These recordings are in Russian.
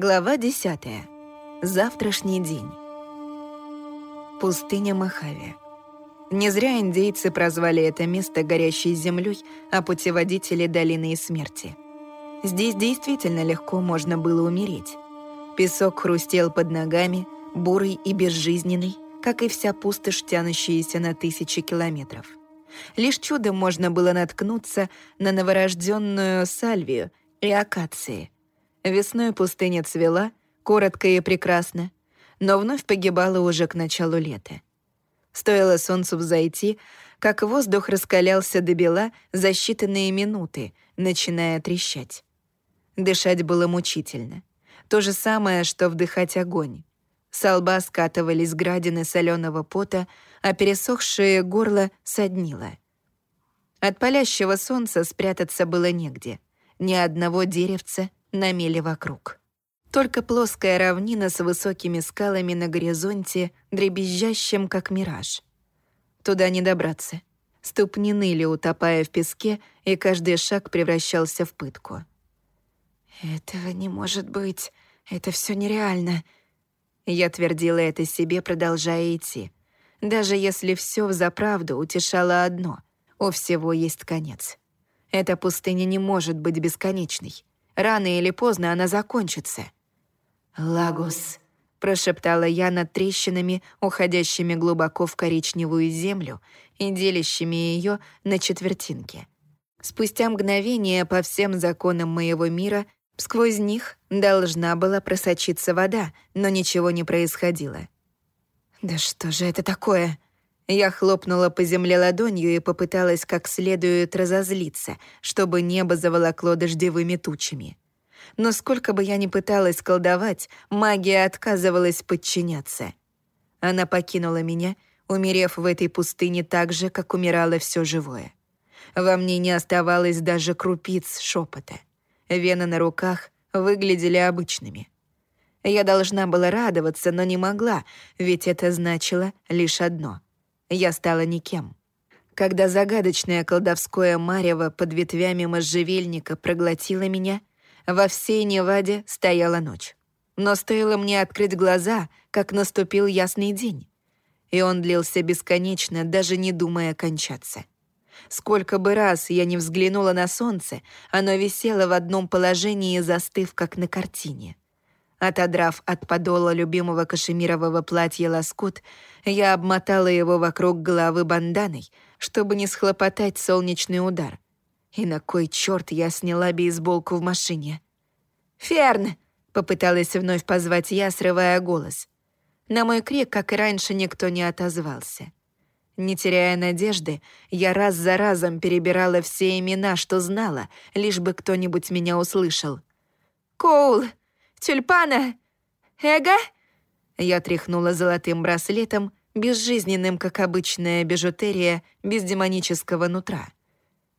Глава 10. Завтрашний день. Пустыня Махави. Не зря индейцы прозвали это место горящей землей, а путеводители — долиной смерти. Здесь действительно легко можно было умереть. Песок хрустел под ногами, бурый и безжизненный, как и вся пустошь, тянущаяся на тысячи километров. Лишь чудом можно было наткнуться на новорожденную сальвию и акации — Весной пустыня цвела, коротко и прекрасно, но вновь погибала уже к началу лета. Стоило солнцу взойти, как воздух раскалялся до бела за считанные минуты, начиная трещать. Дышать было мучительно. То же самое, что вдыхать огонь. С лба скатывались градины соленого пота, а пересохшее горло соднило. От палящего солнца спрятаться было негде. Ни одного деревца, на мели вокруг. Только плоская равнина с высокими скалами на горизонте, дребезжащим, как мираж. Туда не добраться. Ступни ныли, утопая в песке, и каждый шаг превращался в пытку. «Этого не может быть. Это все нереально». Я твердила это себе, продолжая идти. Даже если все взаправду утешало одно — у всего есть конец. Эта пустыня не может быть бесконечной. Рано или поздно она закончится. «Лагус», — прошептала я над трещинами, уходящими глубоко в коричневую землю и делящими ее на четвертинки. Спустя мгновение по всем законам моего мира сквозь них должна была просочиться вода, но ничего не происходило. «Да что же это такое?» Я хлопнула по земле ладонью и попыталась как следует разозлиться, чтобы небо заволокло дождевыми тучами. Но сколько бы я ни пыталась колдовать, магия отказывалась подчиняться. Она покинула меня, умерев в этой пустыне так же, как умирало все живое. Во мне не оставалось даже крупиц шепота. Вены на руках выглядели обычными. Я должна была радоваться, но не могла, ведь это значило лишь одно — я стала никем. Когда загадочное колдовское марево под ветвями можжевельника проглотило меня, во всей Неваде стояла ночь. Но стоило мне открыть глаза, как наступил ясный день. И он длился бесконечно, даже не думая кончаться. Сколько бы раз я не взглянула на солнце, оно висело в одном положении, застыв, как на картине — Отодрав от подола любимого кашемирового платья лоскут, я обмотала его вокруг головы банданой, чтобы не схлопотать солнечный удар. И на кой черт я сняла бейсболку в машине? «Ферн!» — попыталась вновь позвать я, срывая голос. На мой крик, как и раньше, никто не отозвался. Не теряя надежды, я раз за разом перебирала все имена, что знала, лишь бы кто-нибудь меня услышал. «Коул!» Тюльпана! Эго?» Я тряхнула золотым браслетом, безжизненным, как обычная бижутерия, без демонического нутра.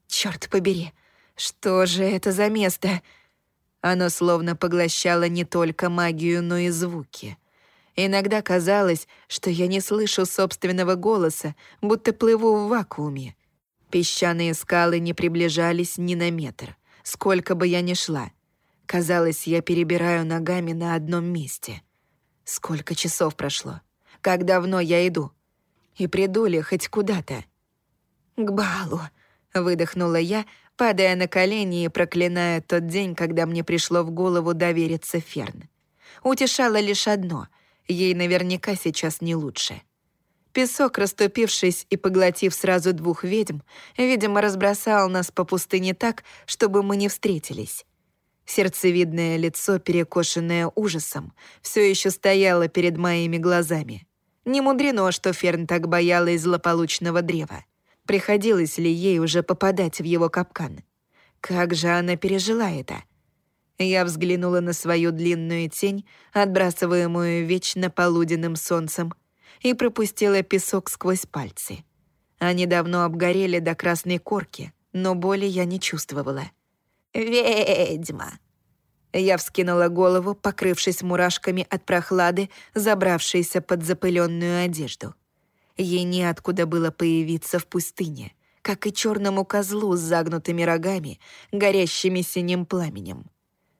«Чёрт побери, что же это за место?» Оно словно поглощало не только магию, но и звуки. Иногда казалось, что я не слышу собственного голоса, будто плыву в вакууме. Песчаные скалы не приближались ни на метр, сколько бы я ни шла — Казалось, я перебираю ногами на одном месте. Сколько часов прошло? Как давно я иду? И приду ли хоть куда-то? «К балу», — выдохнула я, падая на колени и проклиная тот день, когда мне пришло в голову довериться Ферн. Утешало лишь одно — ей наверняка сейчас не лучше. Песок, расступившись и поглотив сразу двух ведьм, видимо, разбросал нас по пустыне так, чтобы мы не встретились. Сердцевидное лицо, перекошенное ужасом, все еще стояло перед моими глазами. Не мудрено, что Ферн так боялась злополучного древа. Приходилось ли ей уже попадать в его капкан? Как же она пережила это? Я взглянула на свою длинную тень, отбрасываемую вечно полуденным солнцем, и пропустила песок сквозь пальцы. Они давно обгорели до красной корки, но боли я не чувствовала. «Ведьма!» Я вскинула голову, покрывшись мурашками от прохлады, забравшейся под запыленную одежду. Ей неоткуда было появиться в пустыне, как и черному козлу с загнутыми рогами, горящими синим пламенем.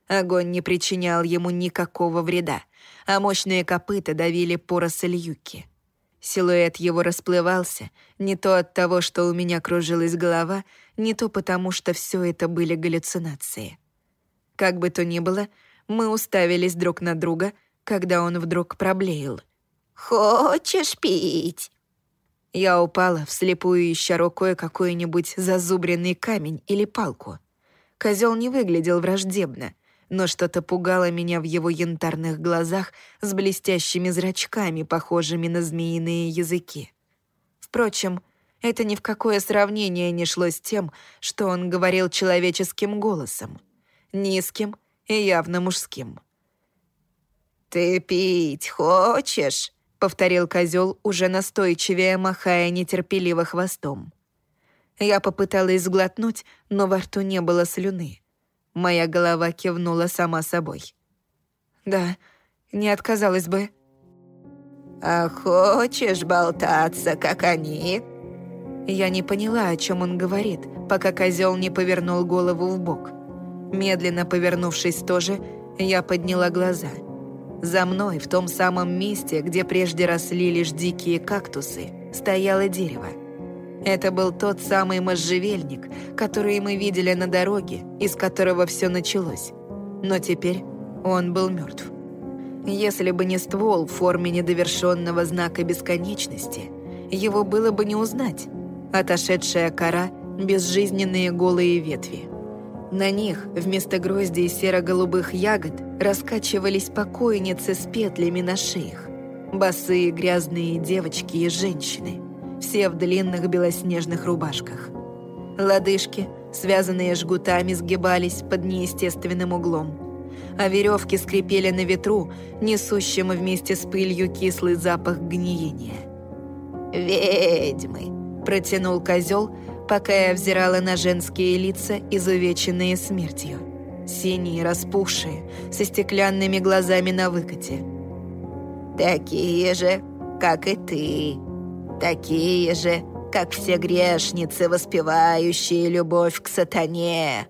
Огонь не причинял ему никакого вреда, а мощные копыта давили поросль юки. Силуэт его расплывался, не то от того, что у меня кружилась голова, не то потому, что все это были галлюцинации. Как бы то ни было, мы уставились друг на друга, когда он вдруг проблеял. «Хочешь пить?» Я упала, вслепую ища рукой какой-нибудь зазубренный камень или палку. Козел не выглядел враждебно, но что-то пугало меня в его янтарных глазах с блестящими зрачками, похожими на змеиные языки. Впрочем, это ни в какое сравнение не шло с тем, что он говорил человеческим голосом, низким и явно мужским. «Ты пить хочешь?» — повторил козел, уже настойчивее махая нетерпеливо хвостом. Я попыталась сглотнуть, но во рту не было слюны. Моя голова кивнула сама собой. «Да, не отказалась бы». «А хочешь болтаться, как они?» Я не поняла, о чем он говорит, пока козел не повернул голову в бок. Медленно повернувшись тоже, я подняла глаза. За мной, в том самом месте, где прежде росли лишь дикие кактусы, стояло дерево. Это был тот самый можжевельник, который мы видели на дороге, из которого все началось. Но теперь он был мертв. Если бы не ствол в форме недовершенного знака бесконечности, его было бы не узнать. Отошедшая кора, безжизненные голые ветви. На них вместо гроздей серо-голубых ягод раскачивались покойницы с петлями на шеях. Босые грязные девочки и женщины – все в длинных белоснежных рубашках. Лодыжки, связанные жгутами, сгибались под неестественным углом, а веревки скрипели на ветру, несущем вместе с пылью кислый запах гниения. «Ведьмы!» – протянул козел, пока я взирала на женские лица, изувеченные смертью. Синие, распухшие, со стеклянными глазами на выкате. «Такие же, как и ты!» Такие же, как все грешницы, воспевающие любовь к сатане.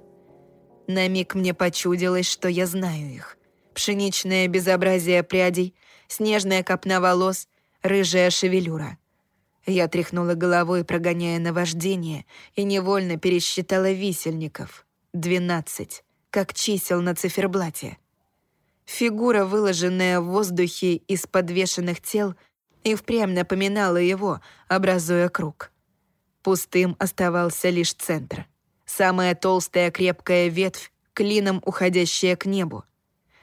На миг мне почудилось, что я знаю их. Пшеничное безобразие прядей, снежная копна волос, рыжая шевелюра. Я тряхнула головой, прогоняя наваждение, и невольно пересчитала висельников. Двенадцать, как чисел на циферблате. Фигура, выложенная в воздухе из подвешенных тел — и впрямь напоминала его, образуя круг. Пустым оставался лишь центр. Самая толстая крепкая ветвь, клином уходящая к небу.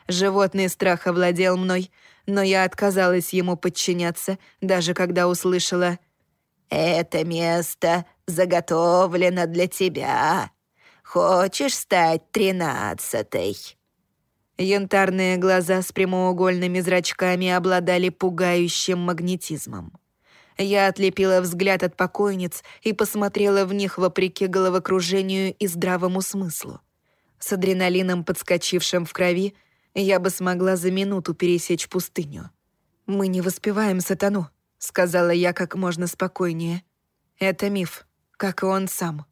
Животный страх овладел мной, но я отказалась ему подчиняться, даже когда услышала «Это место заготовлено для тебя. Хочешь стать тринадцатой?» Янтарные глаза с прямоугольными зрачками обладали пугающим магнетизмом. Я отлепила взгляд от покойниц и посмотрела в них вопреки головокружению и здравому смыслу. С адреналином, подскочившим в крови, я бы смогла за минуту пересечь пустыню. «Мы не воспеваем сатану», — сказала я как можно спокойнее. «Это миф, как и он сам».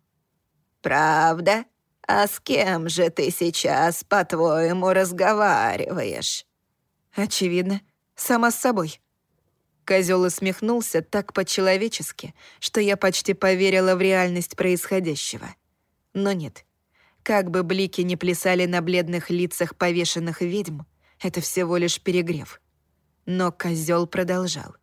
«Правда?» «А с кем же ты сейчас, по-твоему, разговариваешь?» «Очевидно, сама с собой». Козел усмехнулся так по-человечески, что я почти поверила в реальность происходящего. Но нет. Как бы блики не плясали на бледных лицах повешенных ведьм, это всего лишь перегрев. Но козел продолжал.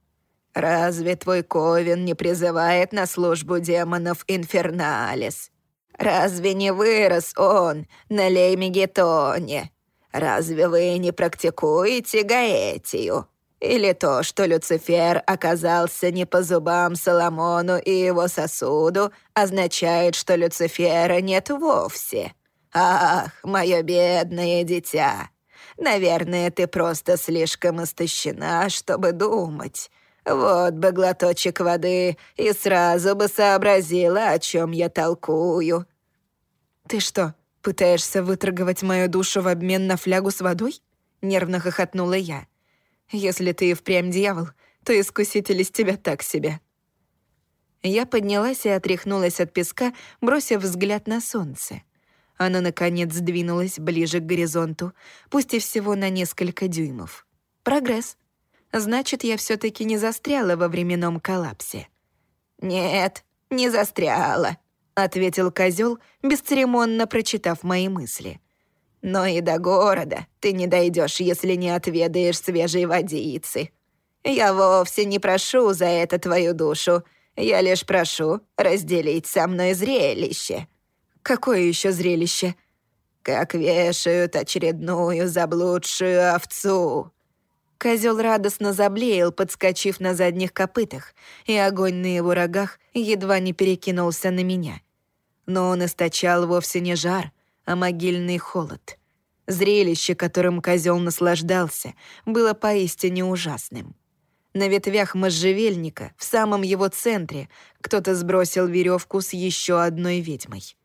«Разве твой Ковен не призывает на службу демонов Инферналис? Разве не вырос он на Леймегетоне? Разве вы не практикуете гаэтию? Или то, что Люцифер оказался не по зубам Соломону и его сосуду, означает, что Люцифера нет вовсе? Ах, мое бедное дитя! Наверное, ты просто слишком истощена, чтобы думать. Вот бы глоточек воды, и сразу бы сообразила, о чем я толкую». «Ты что, пытаешься выторговать мою душу в обмен на флягу с водой?» Нервно хохотнула я. «Если ты и впрямь дьявол, то искуситель из тебя так себе». Я поднялась и отряхнулась от песка, бросив взгляд на солнце. Оно, наконец, сдвинулось ближе к горизонту, пусть и всего на несколько дюймов. Прогресс. Значит, я все таки не застряла во временном коллапсе. «Нет, не застряла», — ответил козел, бесцеремонно прочитав мои мысли. «Но и до города ты не дойдешь, если не отведаешь свежей водицы. Я вовсе не прошу за это твою душу, я лишь прошу разделить со мной зрелище». «Какое еще зрелище?» «Как вешают очередную заблудшую овцу». Козел радостно заблеял, подскочив на задних копытах, и огонь на его рогах едва не перекинулся на меня. Но он источал вовсе не жар, а могильный холод. Зрелище, которым козел наслаждался, было поистине ужасным. На ветвях можжевельника, в самом его центре, кто-то сбросил веревку с еще одной ведьмой.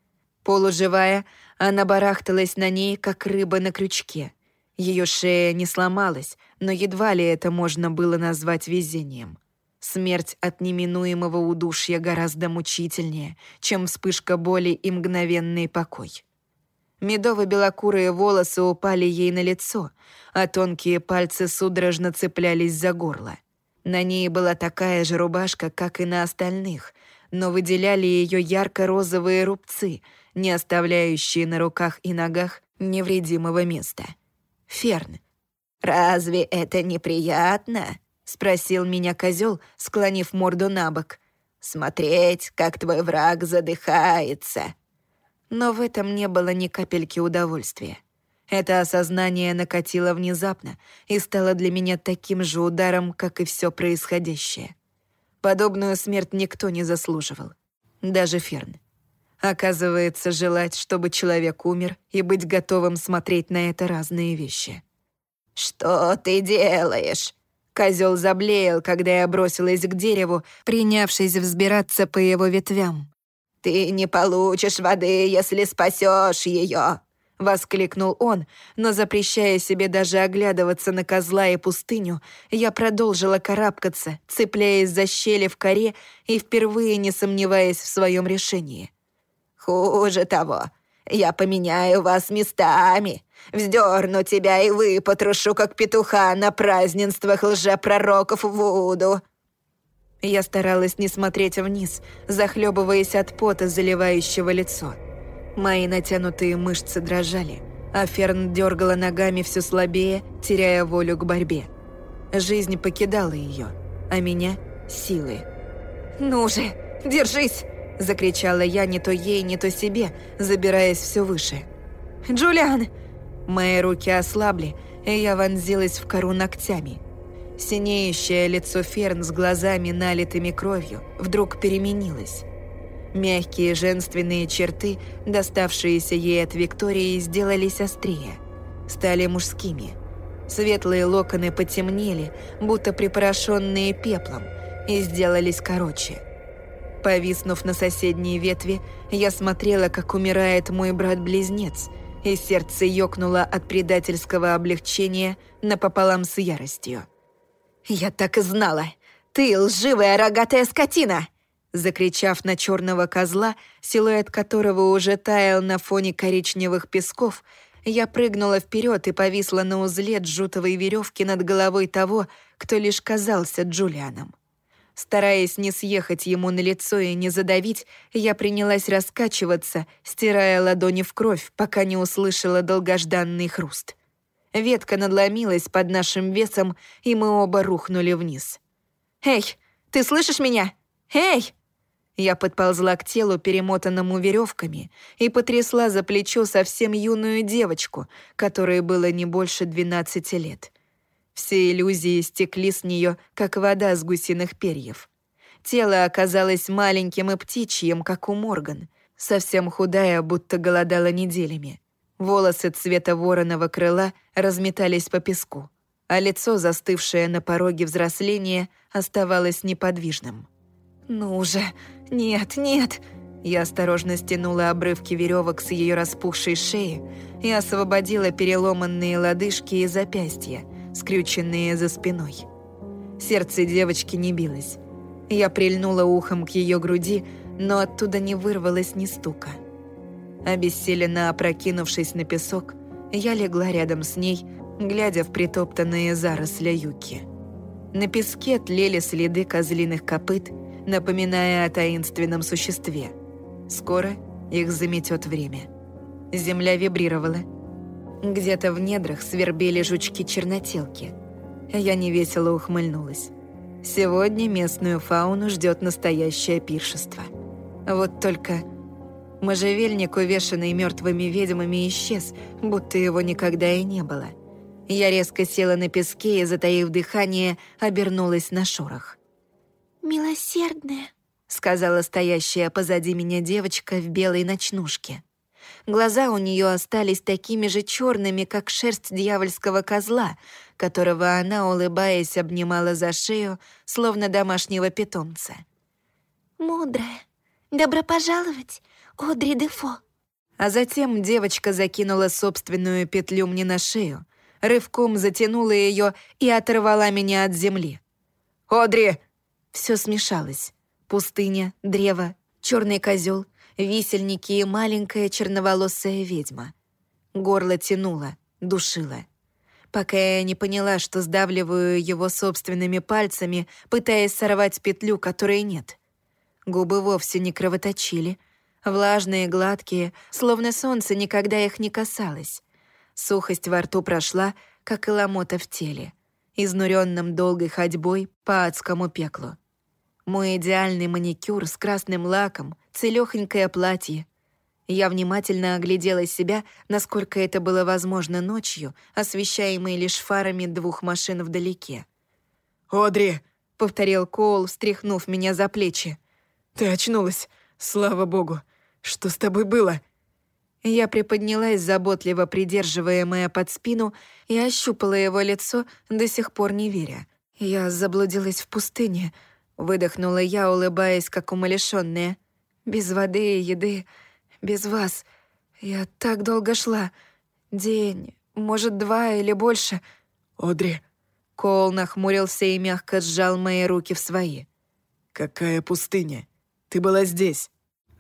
Полуживая, она барахталась на ней, как рыба на крючке. Ее шея не сломалась, но едва ли это можно было назвать везением. Смерть от неминуемого удушья гораздо мучительнее, чем вспышка боли и мгновенный покой. Медово-белокурые волосы упали ей на лицо, а тонкие пальцы судорожно цеплялись за горло. На ней была такая же рубашка, как и на остальных, но выделяли ее ярко-розовые рубцы, не оставляющие на руках и ногах невредимого места. Ферн. «Разве это неприятно?» — спросил меня козел, склонив морду на бок. «Смотреть, как твой враг задыхается». Но в этом не было ни капельки удовольствия. Это осознание накатило внезапно и стало для меня таким же ударом, как и все происходящее. Подобную смерть никто не заслуживал. Даже Ферн. Оказывается, желать, чтобы человек умер, и быть готовым смотреть на это разные вещи. «Что ты делаешь?» Козел заблеял, когда я бросилась к дереву, принявшись взбираться по его ветвям. «Ты не получишь воды, если спасешь ее. — воскликнул он, но, запрещая себе даже оглядываться на козла и пустыню, я продолжила карабкаться, цепляясь за щели в коре и впервые не сомневаясь в своем решении. «Хуже того, я поменяю вас местами, вздерну тебя и выпотрошу, как петуха на празднествах лжепророков Вуду». Я старалась не смотреть вниз, захлебываясь от пота, заливающего лицо. Мои натянутые мышцы дрожали, а Ферн дергала ногами все слабее, теряя волю к борьбе. Жизнь покидала ее, а меня — силы. «Ну же, держись!» — закричала я не то ей, не то себе, забираясь все выше. «Джулиан!» Мои руки ослабли, и я вонзилась в кору ногтями. Синеющее лицо Ферн с глазами, налитыми кровью, вдруг переменилось. Мягкие женственные черты, доставшиеся ей от Виктории, сделались острее. Стали мужскими. Светлые локоны потемнели, будто припорошенные пеплом, и сделались короче. Повиснув на соседней ветви, я смотрела, как умирает мой брат-близнец, и сердце ёкнуло от предательского облегчения напополам с яростью. «Я так и знала! Ты лживая рогатая скотина!» Закричав на черного козла, силуэт которого уже таял на фоне коричневых песков, я прыгнула вперед и повисла на узле джутовой веревки над головой того, кто лишь казался Джулианом. Стараясь не съехать ему на лицо и не задавить, я принялась раскачиваться, стирая ладони в кровь, пока не услышала долгожданный хруст. Ветка надломилась под нашим весом, и мы оба рухнули вниз. «Эй, ты слышишь меня? Эй!» Я подползла к телу, перемотанному веревками, и потрясла за плечо совсем юную девочку, которой было не больше 12 лет. Все иллюзии стекли с нее, как вода с гусиных перьев. Тело оказалось маленьким и птичьим, как у Морган, совсем худая, будто голодала неделями. Волосы цвета вороного крыла разметались по песку, а лицо, застывшее на пороге взросления, оставалось неподвижным. «Ну же, нет, нет!» Я осторожно стянула обрывки веревок с ее распухшей шеи и освободила переломанные лодыжки и запястья, скрюченные за спиной. Сердце девочки не билось. Я прильнула ухом к ее груди, но оттуда не вырвалось ни стука. Обессиленно опрокинувшись на песок, я легла рядом с ней, глядя в притоптанные заросли юки. На песке тлели следы козлиных копыт, напоминая о таинственном существе. Скоро их заметет время. Земля вибрировала. Где-то в недрах свербели жучки-чернотелки. Я невесело ухмыльнулась. Сегодня местную фауну ждет настоящее пиршество. Вот только можжевельник, увешанный мертвыми ведьмами, исчез, будто его никогда и не было. Я резко села на песке и, затаив дыхание, обернулась на шорох. «Милосердная», — сказала стоящая позади меня девочка в белой ночнушке. Глаза у нее остались такими же черными, как шерсть дьявольского козла, которого она, улыбаясь, обнимала за шею, словно домашнего питомца. «Мудрая, добро пожаловать, Одри Дефо». А затем девочка закинула собственную петлю мне на шею, рывком затянула ее и оторвала меня от земли. «Одри!» Все смешалось. Пустыня, древо, черный козел, висельники и маленькая черноволосая ведьма. Горло тянуло, душило. Пока я не поняла, что сдавливаю его собственными пальцами, пытаясь сорвать петлю, которой нет. Губы вовсе не кровоточили, влажные, гладкие, словно солнце никогда их не касалось. Сухость во рту прошла, как и ломота в теле, изнуренным долгой ходьбой по адскому пеклу. Мой идеальный маникюр с красным лаком, целёхонькое платье. Я внимательно оглядела себя, насколько это было возможно ночью, освещаемой лишь фарами двух машин вдалеке. «Одри!» — повторил Коул, встряхнув меня за плечи. «Ты очнулась! Слава богу! Что с тобой было?» Я приподнялась, заботливо придерживаемая под спину, и ощупала его лицо, до сих пор не веря. Я заблудилась в пустыне — Выдохнула я, улыбаясь, как умалишённая. Без воды и еды, без вас. Я так долго шла. День, может, два или больше. Одри. Коул нахмурился и мягко сжал мои руки в свои. «Какая пустыня? Ты была здесь.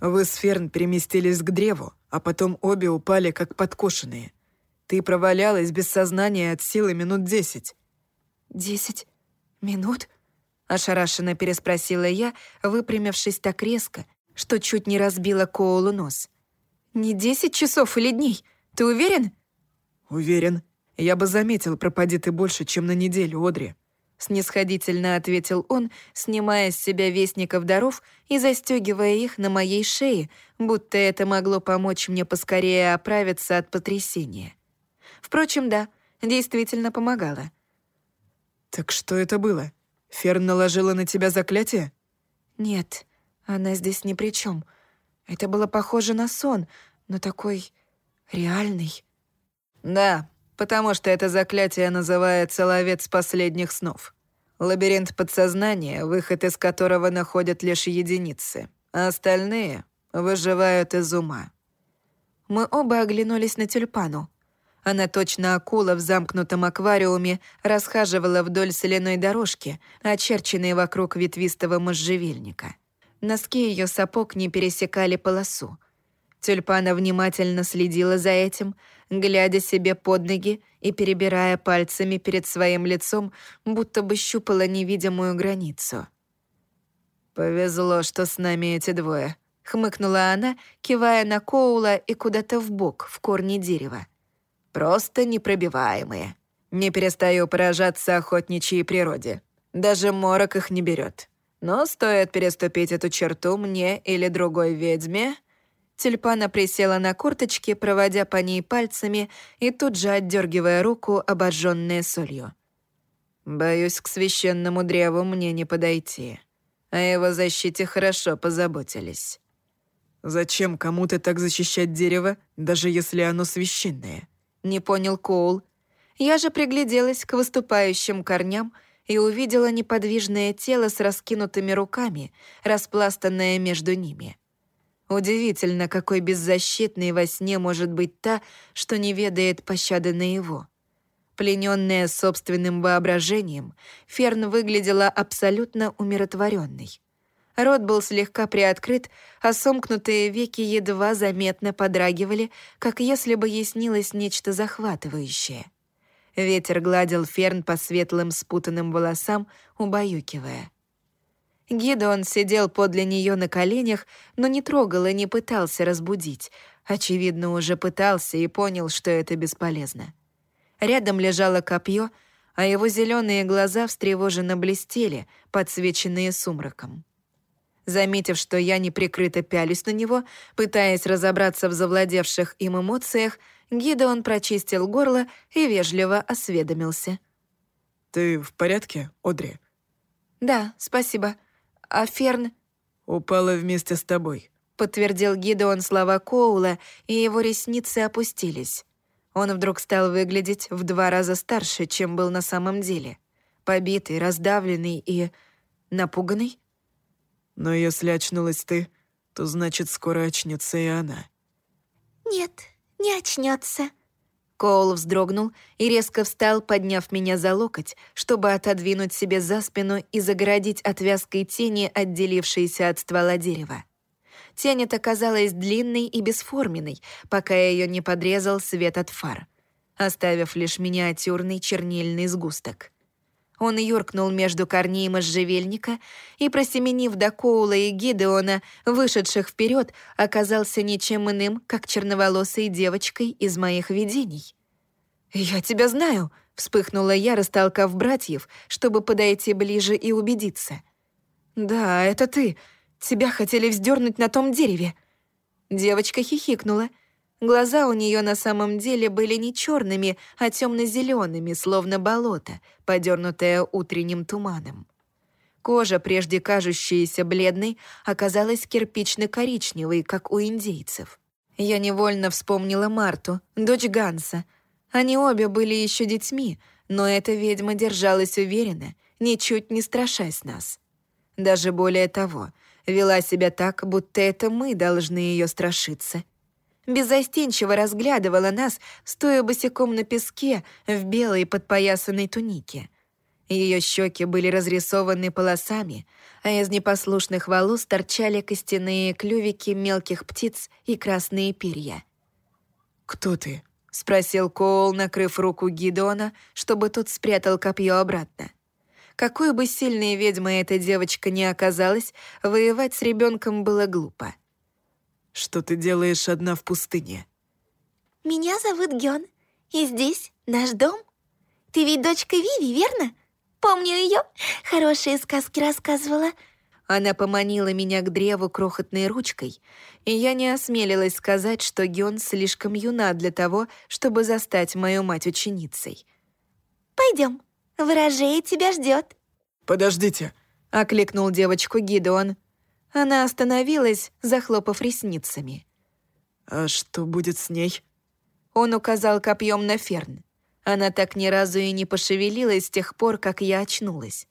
Вы с Ферн переместились к древу, а потом обе упали, как подкошенные. Ты провалялась без сознания от силы минут десять». «Десять минут?» Ошарашенно переспросила я, выпрямившись так резко, что чуть не разбила Коулу нос. «Не десять часов или дней? Ты уверен?» «Уверен. Я бы заметил, пропади ты больше, чем на неделю, Одри», — снисходительно ответил он, снимая с себя вестников даров и застегивая их на моей шее, будто это могло помочь мне поскорее оправиться от потрясения. Впрочем, да, действительно помогало. «Так что это было?» Ферн наложила на тебя заклятие?» «Нет, она здесь ни при чем. Это было похоже на сон, но такой реальный». «Да, потому что это заклятие называется «Ловец последних снов». Лабиринт подсознания, выход из которого находят лишь единицы, а остальные выживают из ума. Мы оба оглянулись на тюльпану. Она точно акула в замкнутом аквариуме расхаживала вдоль соляной дорожки, очерченной вокруг ветвистого можжевельника. Носки ее сапог не пересекали полосу. Тюльпана внимательно следила за этим, глядя себе под ноги и перебирая пальцами перед своим лицом, будто бы щупала невидимую границу. «Повезло, что с нами эти двое», — хмыкнула она, кивая на Коула и куда-то в бок в корне дерева. Просто непробиваемые. Не перестаю поражаться охотничьей природе. Даже морок их не берет. Но стоит переступить эту черту мне или другой ведьме... Тюльпана присела на курточке, проводя по ней пальцами и тут же отдергивая руку, обожженная солью. «Боюсь, к священному древу мне не подойти. О его защите хорошо позаботились». «Зачем кому-то так защищать дерево, даже если оно священное?» не понял Коул. Я же пригляделась к выступающим корням и увидела неподвижное тело с раскинутыми руками, распластанное между ними. Удивительно, какой беззащитной во сне может быть та, что не ведает пощады на его. Плененная собственным воображением, Ферн выглядела абсолютно умиротворенной. Рот был слегка приоткрыт, а сомкнутые веки едва заметно подрагивали, как если бы ей снилось нечто захватывающее. Ветер гладил Ферн по светлым спутанным волосам, убаюкивая. Гидеон сидел подле нее на коленях, но не трогал и не пытался разбудить. Очевидно, уже пытался и понял, что это бесполезно. Рядом лежало копье, а его зеленые глаза встревоженно блестели, подсвеченные сумраком. Заметив, что я неприкрыто пялюсь на него, пытаясь разобраться в завладевших им эмоциях, Гидеон прочистил горло и вежливо осведомился. «Ты в порядке, Одри?» «Да, спасибо. А Ферн...» «Упала вместе с тобой», — подтвердил Гидеон слова Коула, и его ресницы опустились. Он вдруг стал выглядеть в два раза старше, чем был на самом деле. Побитый, раздавленный и... напуганный? Но если очнулась ты, то значит, скоро очнется и она. Нет, не очнется. Коул вздрогнул и резко встал, подняв меня за локоть, чтобы отодвинуть себе за спину и загородить от вязкой тени, отделившейся от ствола дерева. Тень эта казалась длинной и бесформенной, пока ее не подрезал свет от фар, оставив лишь миниатюрный чернильный сгусток. Он юркнул между корней можжевельника и, просеменив до Коула и Гидеона, вышедших вперед, оказался ничем иным, как черноволосой девочкой из моих видений. «Я тебя знаю!» — вспыхнула я, растолкав братьев, чтобы подойти ближе и убедиться. «Да, это ты. Тебя хотели вздернуть на том дереве». Девочка хихикнула — Глаза у нее на самом деле были не черными, а темно-зелеными, словно болото, подернутое утренним туманом. Кожа, прежде кажущаяся бледной, оказалась кирпично-коричневой, как у индейцев. Я невольно вспомнила Марту, дочь Ганса. Они обе были еще детьми, но эта ведьма держалась уверенно, ничуть не страшась нас. Даже более того, вела себя так, будто это мы должны ее страшиться — беззастенчиво разглядывала нас, стоя босиком на песке в белой подпоясанной тунике. Ее щеки были разрисованы полосами, а из непослушных волос торчали костяные клювики мелких птиц и красные перья. «Кто ты?» — спросил Коул, накрыв руку Гидона, чтобы тот спрятал копье обратно. Какой бы сильной ведьмой эта девочка ни оказалась, воевать с ребенком было глупо. Что ты делаешь одна в пустыне?» «Меня зовут Гён, и здесь наш дом. Ты ведь дочка Виви, верно? Помню ее, хорошие сказки рассказывала». Она поманила меня к древу крохотной ручкой, и я не осмелилась сказать, что Гён слишком юна для того, чтобы застать мою мать ученицей. Пойдем, ворожея тебя ждет. «Подождите!» — окликнул девочку Гидеон. Она остановилась, захлопав ресницами. «А что будет с ней?» Он указал копьем на Ферн. Она так ни разу и не пошевелилась с тех пор, как я очнулась.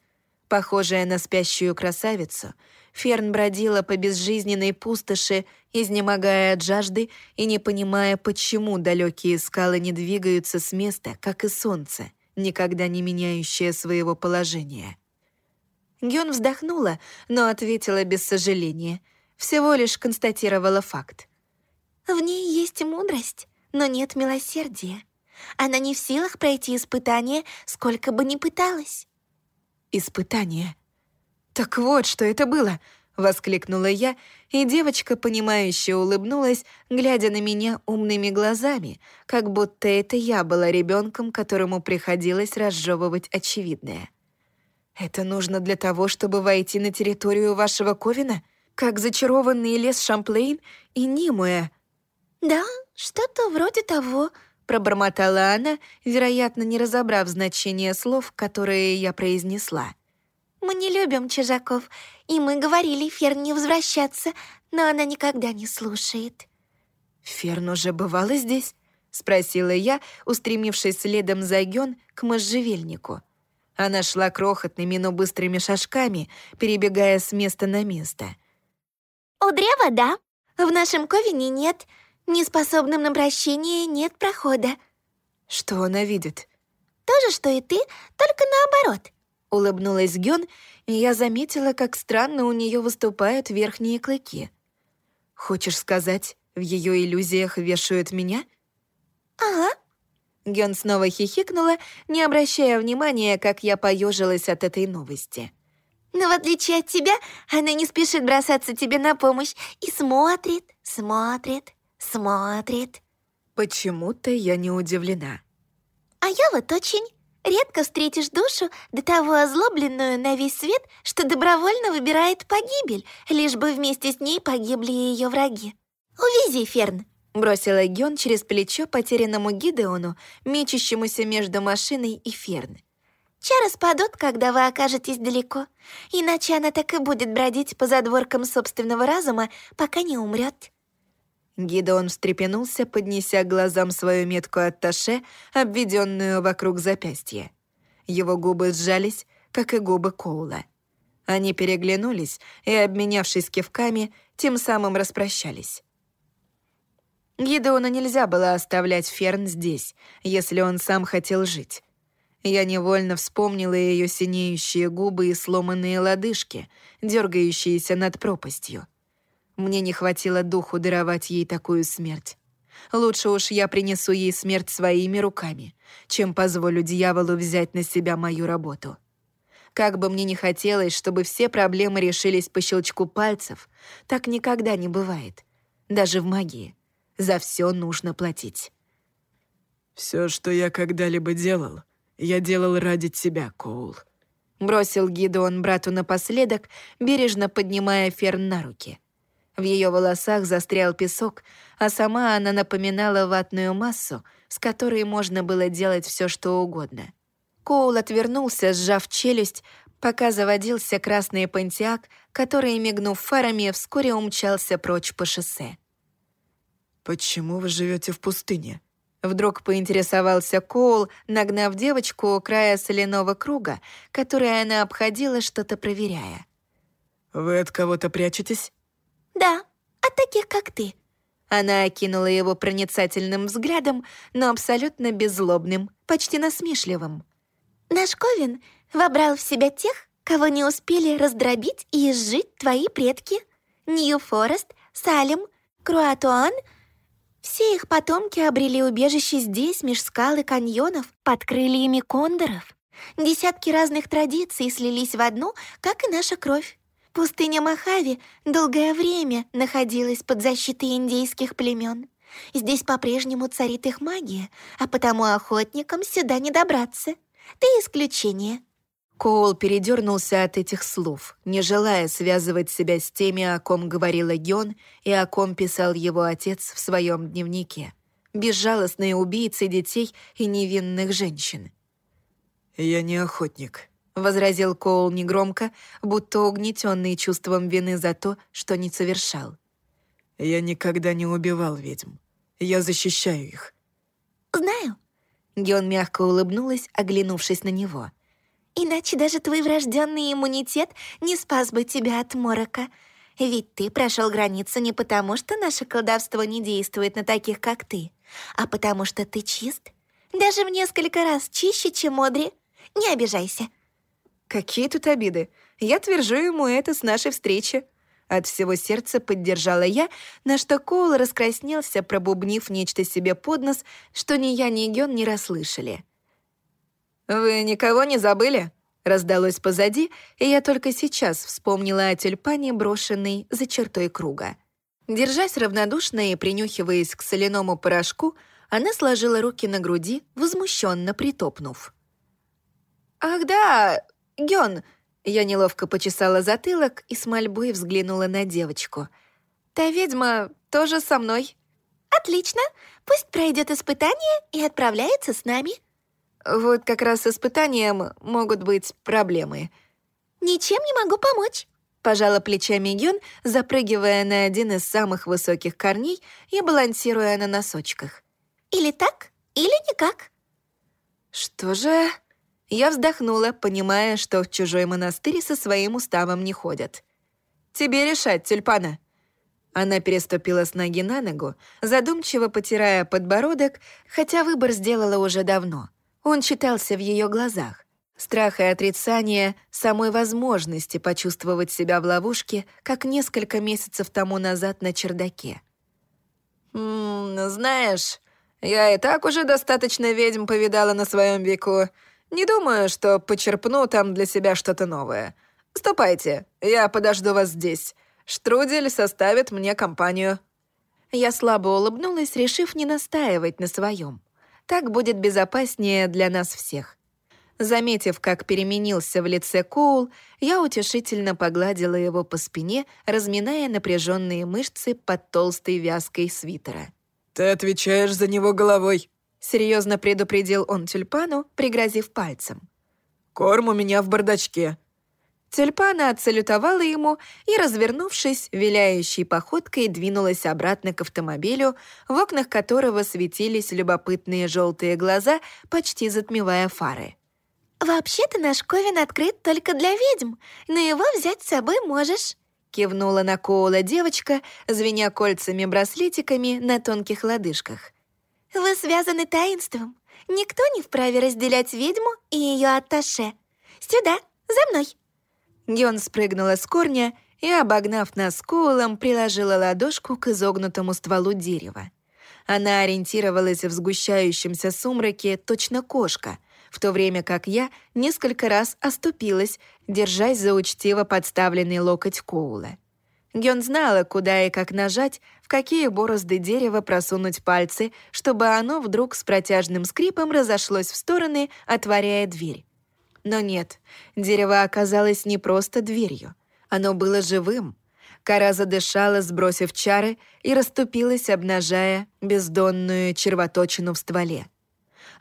Похожая на спящую красавицу, Ферн бродила по безжизненной пустоши, изнемогая от жажды и не понимая, почему далекие скалы не двигаются с места, как и солнце, никогда не меняющее своего положения. Гён вздохнула, но ответила без сожаления. Всего лишь констатировала факт. «В ней есть мудрость, но нет милосердия. Она не в силах пройти испытание, сколько бы ни пыталась». «Испытание? Так вот, что это было!» — воскликнула я, и девочка, понимающе улыбнулась, глядя на меня умными глазами, как будто это я была ребенком, которому приходилось разжевывать очевидное. «Это нужно для того, чтобы войти на территорию вашего Ковина? Как зачарованный лес Шамплейн и Нимуэ?» «Да, что-то вроде того», — пробормотала она, вероятно, не разобрав значение слов, которые я произнесла. «Мы не любим чужаков, и мы говорили Ферн не возвращаться, но она никогда не слушает». «Ферн уже бывала здесь?» — спросила я, устремившись следом за Гён к можжевельнику. Она шла крохотными, но быстрыми шажками, перебегая с места на место. «У древа, да. В нашем ковине нет. Неспособным на прощение нет прохода». «Что она видит?» «То же, что и ты, только наоборот». — улыбнулась Гён, и я заметила, как странно у нее выступают верхние клыки. «Хочешь сказать, в ее иллюзиях вешают меня?» «Ага». Гён снова хихикнула, не обращая внимания, как я поежилась от этой новости. «Но в отличие от тебя, она не спешит бросаться тебе на помощь и смотрит, смотрит, смотрит». Почему-то я не удивлена. «А я вот очень. Редко встретишь душу, до того озлобленную на весь свет, что добровольно выбирает погибель, лишь бы вместе с ней погибли ее враги. Увези, Ферн!» Бросила Гён через плечо потерянному Гидеону, мечущемуся между машиной и Ферн. «Чары спадут, когда вы окажетесь далеко, иначе она так и будет бродить по задворкам собственного разума, пока не умрет. Гидеон встрепенулся, поднеся глазам свою метку атташе, обведенную вокруг запястья. Его губы сжались, как и губы Коула. Они переглянулись и, обменявшись кивками, тем самым распрощались. Гидеона нельзя было оставлять Ферн здесь, если он сам хотел жить. Я невольно вспомнила ее синеющие губы и сломанные лодыжки, дергающиеся над пропастью. Мне не хватило духу даровать ей такую смерть. Лучше уж я принесу ей смерть своими руками, чем позволю дьяволу взять на себя мою работу. Как бы мне ни хотелось, чтобы все проблемы решились по щелчку пальцев, так никогда не бывает. Даже в магии. За все нужно платить. Все, что я когда-либо делал, я делал ради тебя, Коул. Бросил Гидеон брату напоследок, бережно поднимая Ферн на руки — в ее волосах застрял песок, а сама она напоминала ватную массу, с которой можно было делать все, что угодно. Коул отвернулся, сжав челюсть, пока заводился красный пантиак, который, мигнув фарами, вскоре умчался прочь по шоссе. «Почему вы живете в пустыне?» Вдруг поинтересовался Коул, нагнав девочку у края соляного круга, который она обходила, что-то проверяя. «Вы от кого-то прячетесь?» «Да, от таких, как ты». Она окинула его проницательным взглядом, но абсолютно беззлобным, почти насмешливым. «Наш Ковен вобрал в себя тех, кого не успели раздробить и изжить твои предки. Нью-Форест, Салем, Круатуан — все их потомки обрели убежище здесь, меж скал и каньонов, под крыльями кондоров. Десятки разных традиций слились в одну, как и наша кровь. Пустыня Махави долгое время находилась под защитой индейских племен. Здесь по-прежнему царит их магия, а потому охотникам сюда не добраться. Ты исключение». Коул передернулся от этих слов, не желая связывать себя с теми, о ком говорила Гён и о ком писал его отец в своем дневнике. Безжалостные убийцы детей и невинных женщин. «Я не охотник», — возразил Коул негромко, будто угнетенный чувством вины за то, что не совершал. «Я никогда не убивал ведьм. Я защищаю их». «Знаю». Геон мягко улыбнулась, оглянувшись на него. «Иначе даже твой врожденный иммунитет не спас бы тебя от морока. Ведь ты прошел границу не потому, что наше колдовство не действует на таких, как ты, а потому что ты чист. Даже в несколько раз чище, чем Одри. Не обижайся». Какие тут обиды? Я твержу ему это с нашей встречи. От всего сердца поддержала я, на что Коул раскраснелся, пробубнив нечто себе под нос, что ни я, ни Гён не расслышали. «Вы никого не забыли?» Раздалось позади, и я только сейчас вспомнила о тюльпане, брошенной за чертой круга. Держась равнодушно и принюхиваясь к соляному порошку, она сложила руки на груди, возмущенно притопнув. «Ах да, Гён!» Я неловко почесала затылок и с мольбой взглянула на девочку. «Та ведьма тоже со мной». «Отлично! Пусть пройдет испытание и отправляется с нами». «Вот как раз с испытанием могут быть проблемы». «Ничем не могу помочь», — пожала плечами Гён, запрыгивая на один из самых высоких корней и балансируя на носочках. «Или так, или никак». «Что же...» Я вздохнула, понимая, что в чужой монастырь со своим уставом не ходят. «Тебе решать, тюльпана!» Она переступила с ноги на ногу, задумчиво потирая подбородок, хотя выбор сделала уже давно. Он читался в ее глазах. Страх и отрицание самой возможности почувствовать себя в ловушке, как несколько месяцев тому назад на чердаке. «М -м, «Знаешь, я и так уже достаточно ведьм повидала на своем веку. Не думаю, что почерпну там для себя что-то новое. Ступайте, я подожду вас здесь. Штрудель составит мне компанию». Я слабо улыбнулась, решив не настаивать на своем. Так будет безопаснее для нас всех. Заметив, как переменился в лице Коул, я утешительно погладила его по спине, разминая напряженные мышцы под толстой вязкой свитера. «Ты отвечаешь за него головой», — серьезно предупредил он тюльпану, пригрозив пальцем. «Корм у меня в бардачке». Тюльпана отсалютовала ему и, развернувшись, виляющей походкой двинулась обратно к автомобилю, в окнах которого светились любопытные желтые глаза, почти затмевая фары. «Вообще-то наш Ковен открыт только для ведьм, но его взять с собой можешь», кивнула на Коула девочка, звеня кольцами-браслетиками на тонких лодыжках. «Вы связаны таинством. Никто не вправе разделять ведьму и ее атташе. Сюда, за мной!» Геон спрыгнула с корня и, обогнав нас Коулом, приложила ладошку к изогнутому стволу дерева. Она ориентировалась в сгущающемся сумраке точно кошка, в то время как я несколько раз оступилась, держась за учтиво подставленный локоть Коула. Гён знала, куда и как нажать, в какие борозды дерева просунуть пальцы, чтобы оно вдруг с протяжным скрипом разошлось в стороны, отворяя дверь. Но нет, дерево оказалось не просто дверью. Оно было живым. Кора задышала, сбросив чары, и расступилась, обнажая бездонную червоточину в стволе.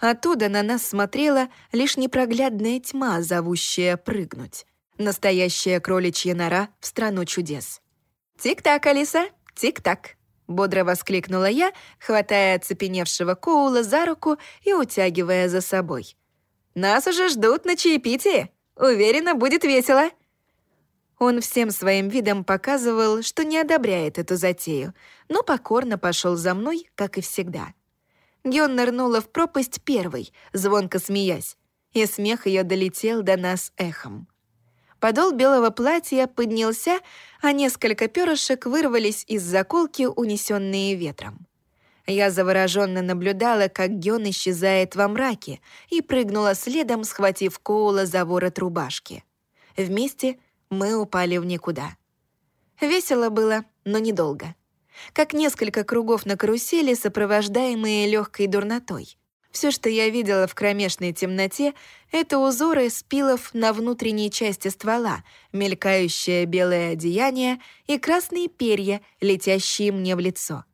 Оттуда на нас смотрела лишь непроглядная тьма, зовущая прыгнуть. Настоящая кроличья нора в страну чудес. «Тик-так, Алиса, тик-так!» — бодро воскликнула я, хватая оцепеневшего Коула за руку и утягивая за собой. «Нас уже ждут на чаепитии! Уверена, будет весело!» Он всем своим видом показывал, что не одобряет эту затею, но покорно пошел за мной, как и всегда. Геон нырнула в пропасть первой, звонко смеясь, и смех ее долетел до нас эхом. Подол белого платья поднялся, а несколько перышек вырвались из заколки, унесенные ветром. Я завороженно наблюдала, как Геон исчезает во мраке, и прыгнула следом, схватив Коула за ворот рубашки. Вместе мы упали в никуда. Весело было, но недолго как несколько кругов на карусели, сопровождаемые легкой дурнотой. Все, что я видела в кромешной темноте, это узоры спилов на внутренней части ствола, мелькающее белое одеяние и красные перья, летящие мне в лицо.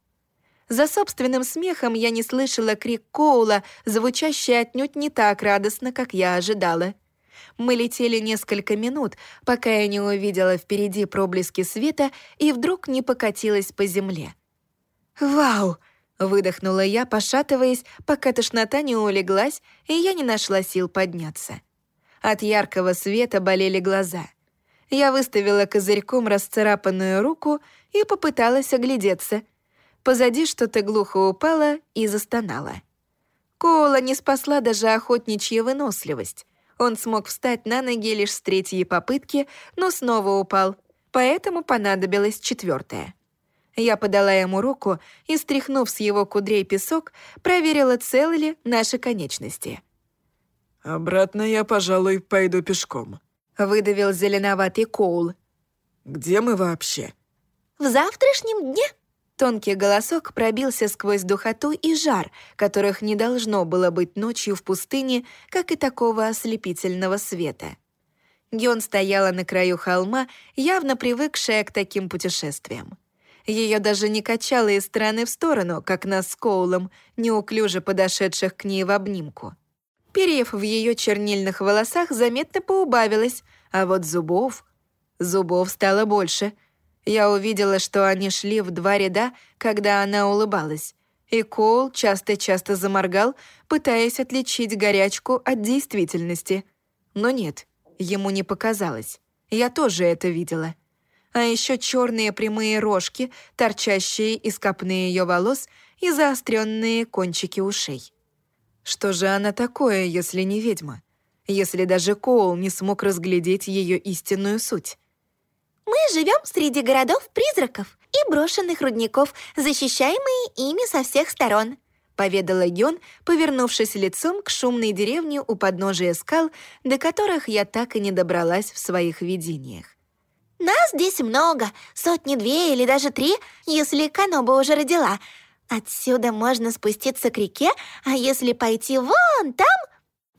За собственным смехом я не слышала крик Коула, звучащий отнюдь не так радостно, как я ожидала. Мы летели несколько минут, пока я не увидела впереди проблески света и вдруг не покатилась по земле. «Вау!» — выдохнула я, пошатываясь, пока тошнота не улеглась, и я не нашла сил подняться. От яркого света болели глаза. Я выставила козырьком расцарапанную руку и попыталась оглядеться. Позади что-то глухо упало и застонало. Коула не спасла даже охотничья выносливость. Он смог встать на ноги лишь с третьей попытки, но снова упал, поэтому понадобилась четвертая. Я подала ему руку и, стряхнув с его кудрей песок, проверила, целы ли наши конечности. «Обратно я, пожалуй, пойду пешком», — выдавил зеленоватый Коул. «Где мы вообще?» «В завтрашнем дне», Тонкий голосок пробился сквозь духоту и жар, которых не должно было быть ночью в пустыне, как и такого ослепительного света. Геон стояла на краю холма, явно привыкшая к таким путешествиям. Ее даже не качало из стороны в сторону, как нас с Коулом, неуклюже подошедших к ней в обнимку. Перьев в ее чернильных волосах заметно поубавилось, а вот зубов... Зубов стало больше — я увидела, что они шли в два ряда, когда она улыбалась. И Коул часто-часто заморгал, пытаясь отличить горячку от действительности. Но нет, ему не показалось. Я тоже это видела. А еще черные прямые рожки, торчащие из копны ее волос и заостренные кончики ушей. Что же она такое, если не ведьма? если даже Коул не смог разглядеть ее истинную суть. Мы живем среди городов-призраков и брошенных рудников, защищаемые ими со всех сторон», — поведала Йон, повернувшись лицом к шумной деревне у подножия скал, до которых я так и не добралась в своих видениях. «Нас здесь много, сотни-две или даже три, если Каноба уже родила. Отсюда можно спуститься к реке, а если пойти вон там...»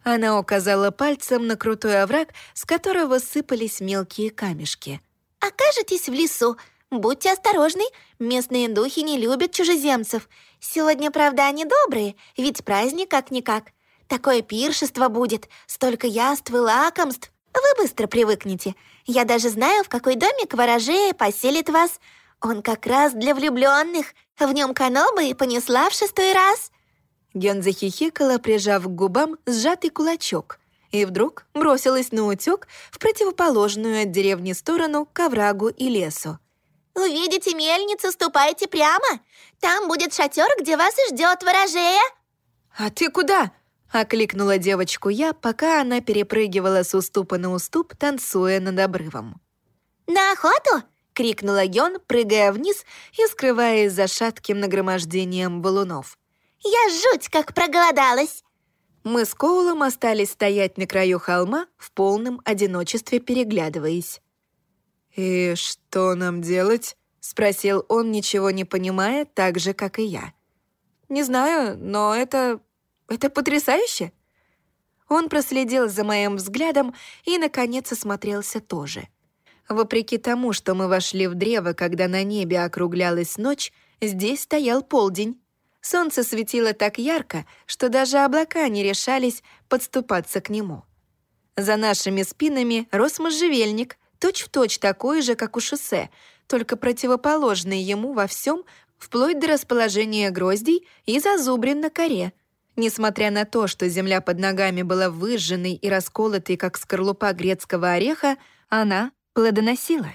Она указала пальцем на крутой овраг, с которого сыпались мелкие камешки. «Окажетесь в лесу, Будьте осторожны, местные духи не любят чужеземцев. Сегодня, правда, они добрые, ведь праздник как-никак. Такое пиршество будет, столько яств и лакомств. Вы быстро привыкнете. Я даже знаю, в какой домик ворожея поселит вас. Он как раз для влюбленных. В нем каноба и понесла в шестой раз». Ген захихикала, прижав к губам сжатый кулачок, и вдруг бросилась на утёк в противоположную от деревни сторону к оврагу и лесу. Увидите мельницу, ступайте прямо. Там будет шатер, где вас и ждет ворожея». «А ты куда?» — окликнула девочку я, пока она перепрыгивала с уступа на уступ, танцуя над обрывом. «На охоту?» — крикнула Йон, прыгая вниз и скрываясь за шатким нагромождением валунов. «Я жуть как проголодалась!» Мы с Коулом остались стоять на краю холма в полном одиночестве, переглядываясь. «И что нам делать?» — спросил он, ничего не понимая, так же, как и я. «Не знаю, но это... это потрясающе!» Он проследил за моим взглядом и, наконец, осмотрелся тоже. Вопреки тому, что мы вошли в древо, когда на небе округлялась ночь, здесь стоял полдень. Солнце светило так ярко, что даже облака не решались подступаться к нему. За нашими спинами рос можжевельник, точь-в-точь точь такой же, как у шоссе, только противоположный ему во всем, вплоть до расположения гроздей и зазубрин на коре. Несмотря на то, что земля под ногами была выжженной и расколотой, как скорлупа грецкого ореха, она плодоносила.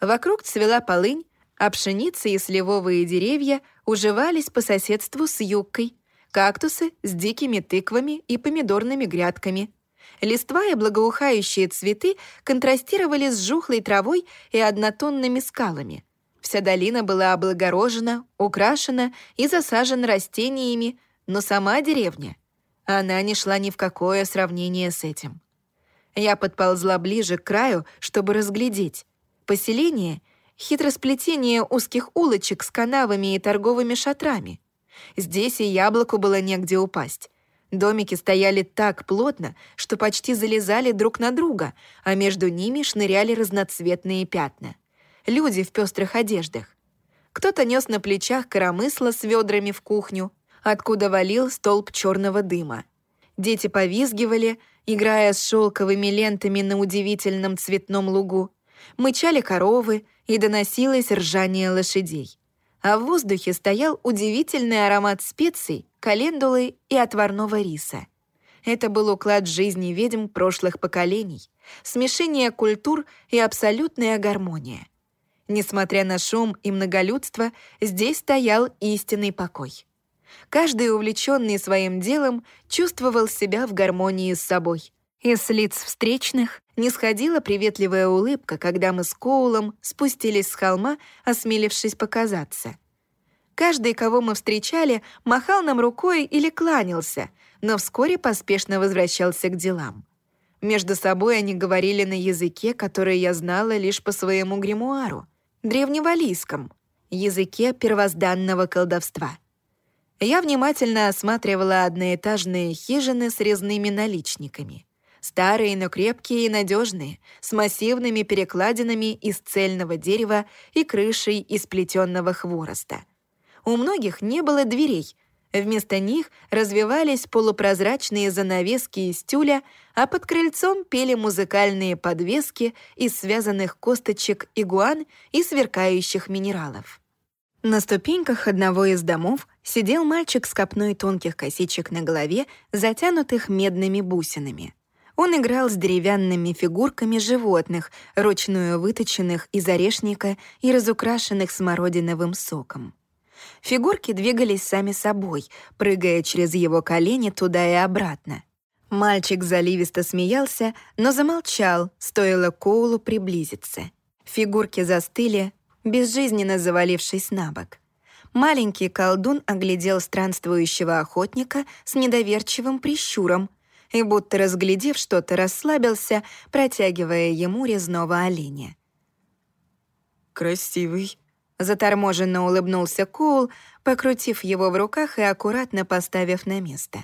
Вокруг цвела полынь, а пшеница и сливовые деревья уживались по соседству с юбкой, кактусы с дикими тыквами и помидорными грядками — Листва и благоухающие цветы контрастировали с жухлой травой и однотонными скалами. Вся долина была облагорожена, украшена и засажена растениями, но сама деревня, она не шла ни в какое сравнение с этим. Я подползла ближе к краю, чтобы разглядеть. Поселение — хитросплетение узких улочек с канавами и торговыми шатрами. Здесь и яблоку было негде упасть. Домики стояли так плотно, что почти залезали друг на друга, а между ними шныряли разноцветные пятна. Люди в пестрых одеждах. Кто-то нес на плечах коромысло с ведрами в кухню, откуда валил столб черного дыма. Дети повизгивали, играя с шелковыми лентами на удивительном цветном лугу. Мычали коровы, и доносилось ржание лошадей а в воздухе стоял удивительный аромат специй, календулы и отварного риса. Это был уклад жизни ведьм прошлых поколений, смешение культур и абсолютная гармония. Несмотря на шум и многолюдство, здесь стоял истинный покой. Каждый, увлеченный своим делом, чувствовал себя в гармонии с собой. Из лиц встречных не сходила приветливая улыбка, когда мы с Коулом спустились с холма, осмелившись показаться. Каждый, кого мы встречали, махал нам рукой или кланялся, но вскоре поспешно возвращался к делам. Между собой они говорили на языке, который я знала лишь по своему гримуару — древневалийском, языке первозданного колдовства. Я внимательно осматривала одноэтажные хижины с резными наличниками — Старые, но крепкие и надежные, с массивными перекладинами из цельного дерева и крышей из плетенного хвороста. У многих не было дверей. Вместо них развивались полупрозрачные занавески из тюля, а под крыльцом пели музыкальные подвески из связанных косточек игуан и сверкающих минералов. На ступеньках одного из домов сидел мальчик с копной тонких косичек на голове, затянутых медными бусинами. Он играл с деревянными фигурками животных, ручную выточенных из орешника и разукрашенных смородиновым соком. Фигурки двигались сами собой, прыгая через его колени туда и обратно. Мальчик заливисто смеялся, но замолчал, стоило Коулу приблизиться. Фигурки застыли, безжизненно завалившись на бок. Маленький колдун оглядел странствующего охотника с недоверчивым прищуром и, будто разглядев что-то, расслабился, протягивая ему резного оленя. «Красивый», — заторможенно улыбнулся Коул, покрутив его в руках и аккуратно поставив на место.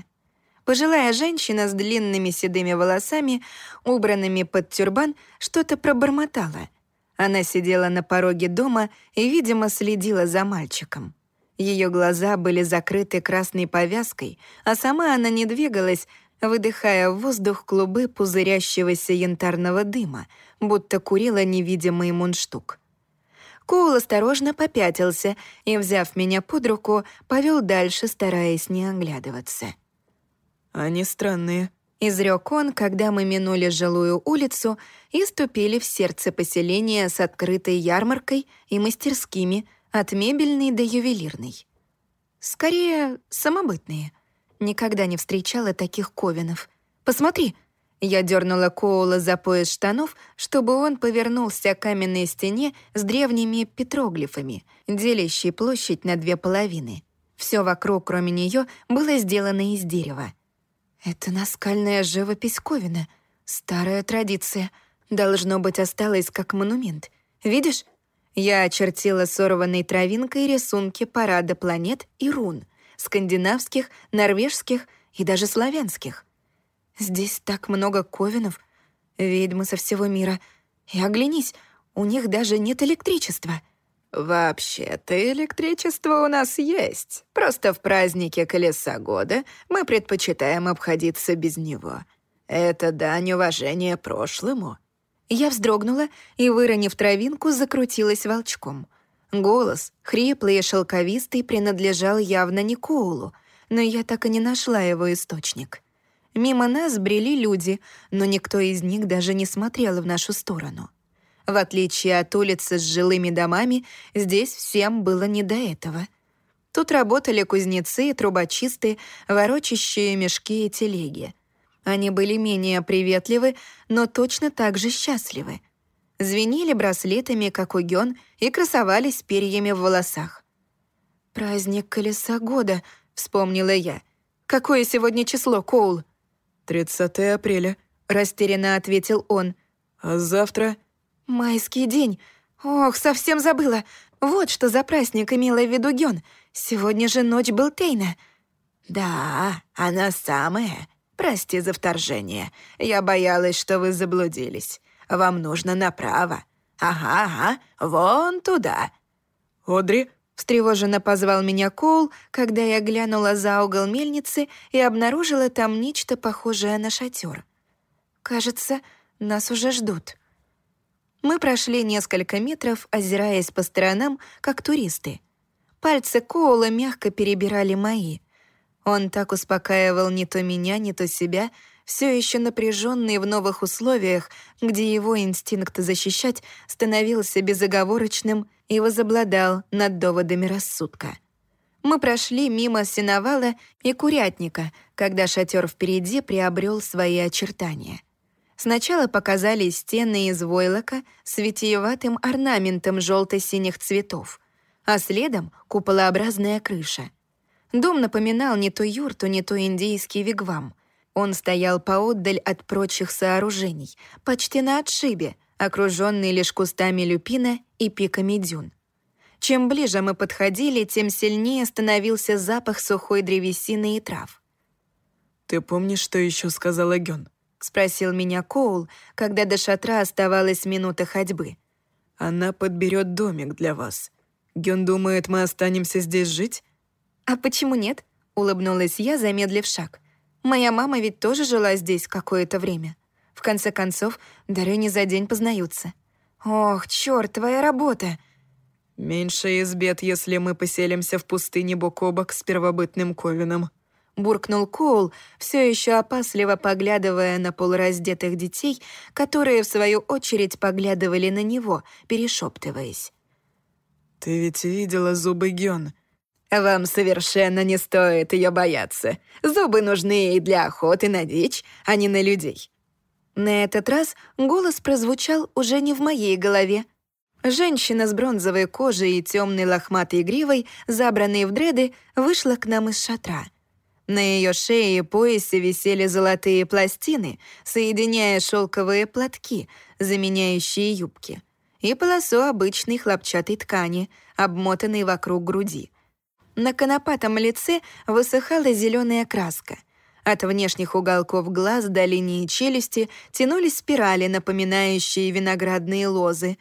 Пожилая женщина с длинными седыми волосами, убранными под тюрбан, что-то пробормотала. Она сидела на пороге дома и, видимо, следила за мальчиком. Ее глаза были закрыты красной повязкой, а сама она не двигалась, выдыхая в воздух клубы пузырящегося янтарного дыма, будто курила невидимый мундштук. Коул осторожно попятился и, взяв меня под руку, повел дальше, стараясь не оглядываться. «Они странные», — изрек он, когда мы минули жилую улицу и ступили в сердце поселения с открытой ярмаркой и мастерскими, от мебельной до ювелирной. Скорее, самобытные. Никогда не встречала таких ковинов. «Посмотри!» Я дернула Коула за пояс штанов, чтобы он повернулся к каменной стене с древними петроглифами, делящей площадь на две половины. Все вокруг, кроме нее, было сделано из дерева. Это наскальная живопись Ковина. Старая традиция. Должно быть, осталась как монумент. Видишь? Я очертила сорванной травинкой рисунки парада планет и рун. Скандинавских, норвежских и даже славянских. Здесь так много ковинов, ведьмы со всего мира. И оглянись, у них даже нет электричества. «Вообще-то электричество у нас есть. Просто в празднике Колеса года мы предпочитаем обходиться без него. Это дань уважения прошлому». Я вздрогнула и, выронив травинку, закрутилась волчком. Голос, хриплый и шелковистый, принадлежал явно Никоулу, но я так и не нашла его источник. Мимо нас брели люди, но никто из них даже не смотрел в нашу сторону. В отличие от улицы с жилыми домами, здесь всем было не до этого. Тут работали кузнецы трубочисты, ворочащие мешки и телеги. Они были менее приветливы, но точно так же счастливы. Звенели браслетами, как у Гён, и красовались перьями в волосах. «Праздник Колеса года», — вспомнила я. «Какое сегодня число, Коул?» 30 апреля», — растерянно ответил он. «А завтра?» «Майский день. Ох, совсем забыла. Вот что за праздник имела в виду Гён. Сегодня же ночь был Тейна». «Да, она самая. Прости за вторжение. Я боялась, что вы заблудились. Вам нужно направо. Ага, ага, вон туда». «Одри?» Встревоженно позвал меня Коул, когда я глянула за угол мельницы и обнаружила там нечто похожее на шатер. Кажется, нас уже ждут. Мы прошли несколько метров, озираясь по сторонам, как туристы. Пальцы Коула мягко перебирали мои. Он так успокаивал не то меня, не то себя, все еще напряженный в новых условиях, где его инстинкт защищать становился безоговорочным и возобладал над доводами рассудка. Мы прошли мимо сеновала и курятника, когда шатер впереди приобрел свои очертания. Сначала показались стены из войлока с витиеватым орнаментом желто-синих цветов, а следом — куполообразная крыша. Дом напоминал не то юрту, не то индийский вигвам. Он стоял поотдаль от прочих сооружений, почти на отшибе, окруженный лишь кустами люпина и пиками дюн. Чем ближе мы подходили, тем сильнее становился запах сухой древесины и трав. «Ты помнишь, что еще сказала Гён?» — спросил меня Коул, когда до шатра оставалась минута ходьбы. «Она подберет домик для вас. Гён думает, мы останемся здесь жить?» «А почему нет?» — улыбнулась я, замедлив шаг. «Моя мама ведь тоже жила здесь какое-то время». В конце концов, дары не за день познаются. «Ох, чёрт, твоя работа!» «Меньше из бед, если мы поселимся в пустыне бок о бок с первобытным Ковином», буркнул Коул, все еще опасливо поглядывая на полураздетых детей, которые, в свою очередь, поглядывали на него, перешептываясь. «Ты ведь видела зубы Гён. Вам совершенно не стоит ее бояться. Зубы нужны ей для охоты на дичь, а не на людей». На этот раз голос прозвучал уже не в моей голове. Женщина с бронзовой кожей и темной лохматой гривой, забранной в дреды, вышла к нам из шатра. На ее шее и поясе висели золотые пластины, соединяя шелковые платки, заменяющие юбки, и полосу обычной хлопчатой ткани, обмотанной вокруг груди — на конопатом лице высыхала зеленая краска. От внешних уголков глаз до линии челюсти тянулись спирали, напоминающие виноградные лозы.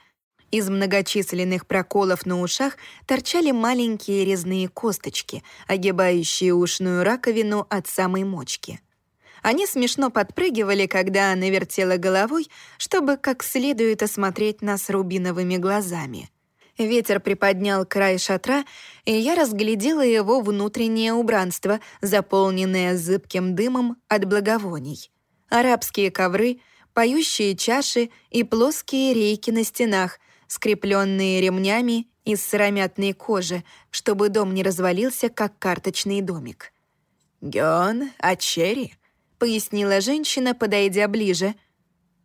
Из многочисленных проколов на ушах торчали маленькие резные косточки, огибающие ушную раковину от самой мочки. Они смешно подпрыгивали, когда она вертела головой, чтобы как следует осмотреть нас рубиновыми глазами — Ветер приподнял край шатра, и я разглядела его внутреннее убранство, заполненное зыбким дымом от благовоний. Арабские ковры, поющие чаши и плоские рейки на стенах, скрепленные ремнями из сыромятной кожи, чтобы дом не развалился, как карточный домик. «Гён Ачери», — пояснила женщина, подойдя ближе.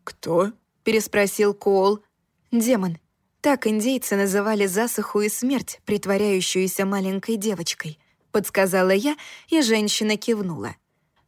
«Кто?» — переспросил Коул. «Демон», так индейцы называли засуху и смерть, притворяющуюся маленькой девочкой. Подсказала я, и женщина кивнула.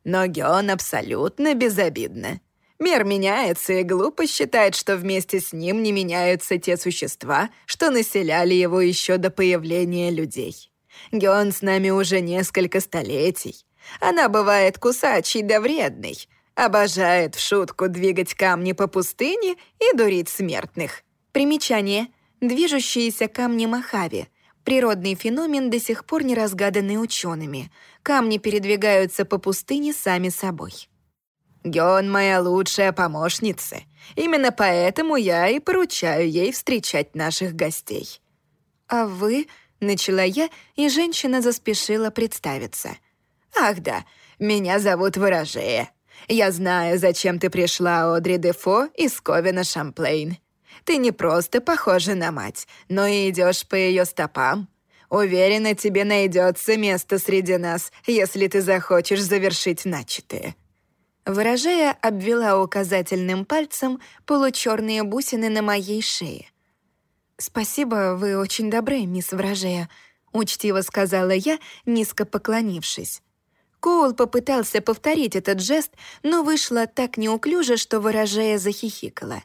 Но Геон абсолютно безобидна. Мир меняется, и глупо считать, что вместе с ним не меняются те существа, что населяли его еще до появления людей. Геон с нами уже несколько столетий. Она бывает кусачей да вредной, обожает в шутку двигать камни по пустыне и дурить смертных. Примечание. Движущиеся камни Махави. Природный феномен, до сих пор не разгаданный учеными. Камни передвигаются по пустыне сами собой. Геон моя лучшая помощница. Именно поэтому я и поручаю ей встречать наших гостей. А вы, начала я, и женщина заспешила представиться. Ах да, меня зовут Ворожея. Я знаю, зачем ты пришла, Одри Дефо из Ковена Шамплейн. Ты не просто похожа на мать, но и идешь по ее стопам. Уверена, тебе найдется место среди нас, если ты захочешь завершить начатое». Выражая, обвела указательным пальцем получерные бусины на моей шее. «Спасибо, вы очень добры, мисс Вражея», — учтиво сказала я, низко поклонившись. Коул попытался повторить этот жест, но вышло так неуклюже, что Ворожея захихикала.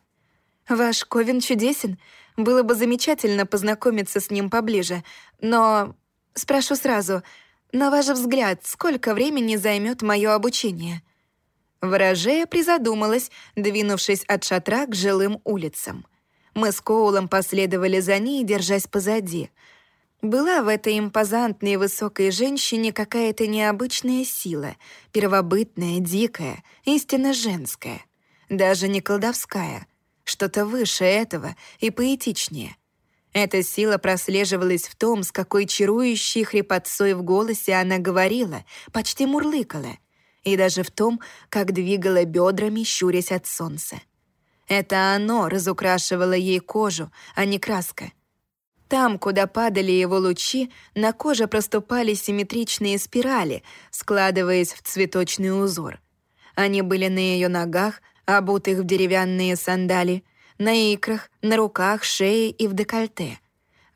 Ваш Ковен чудесен. Было бы замечательно познакомиться с ним поближе. Но спрошу сразу, на ваш взгляд, сколько времени займет мое обучение?» Ворожея призадумалась, двинувшись от шатра к жилым улицам. Мы с Коулом последовали за ней, держась позади. Была в этой импозантной высокой женщине какая-то необычная сила, первобытная, дикая, истинно женская. Даже не колдовская, что-то выше этого и поэтичнее. Эта сила прослеживалась в том, с какой чарующей хрипотцой в голосе она говорила, почти мурлыкала, и даже в том, как двигала бедрами, щурясь от солнца. Это оно разукрашивало ей кожу, а не краска. Там, куда падали его лучи, на коже проступали симметричные спирали, складываясь в цветочный узор. Они были на ее ногах, обутых в деревянные сандали, на икрах, на руках, шее и в декольте.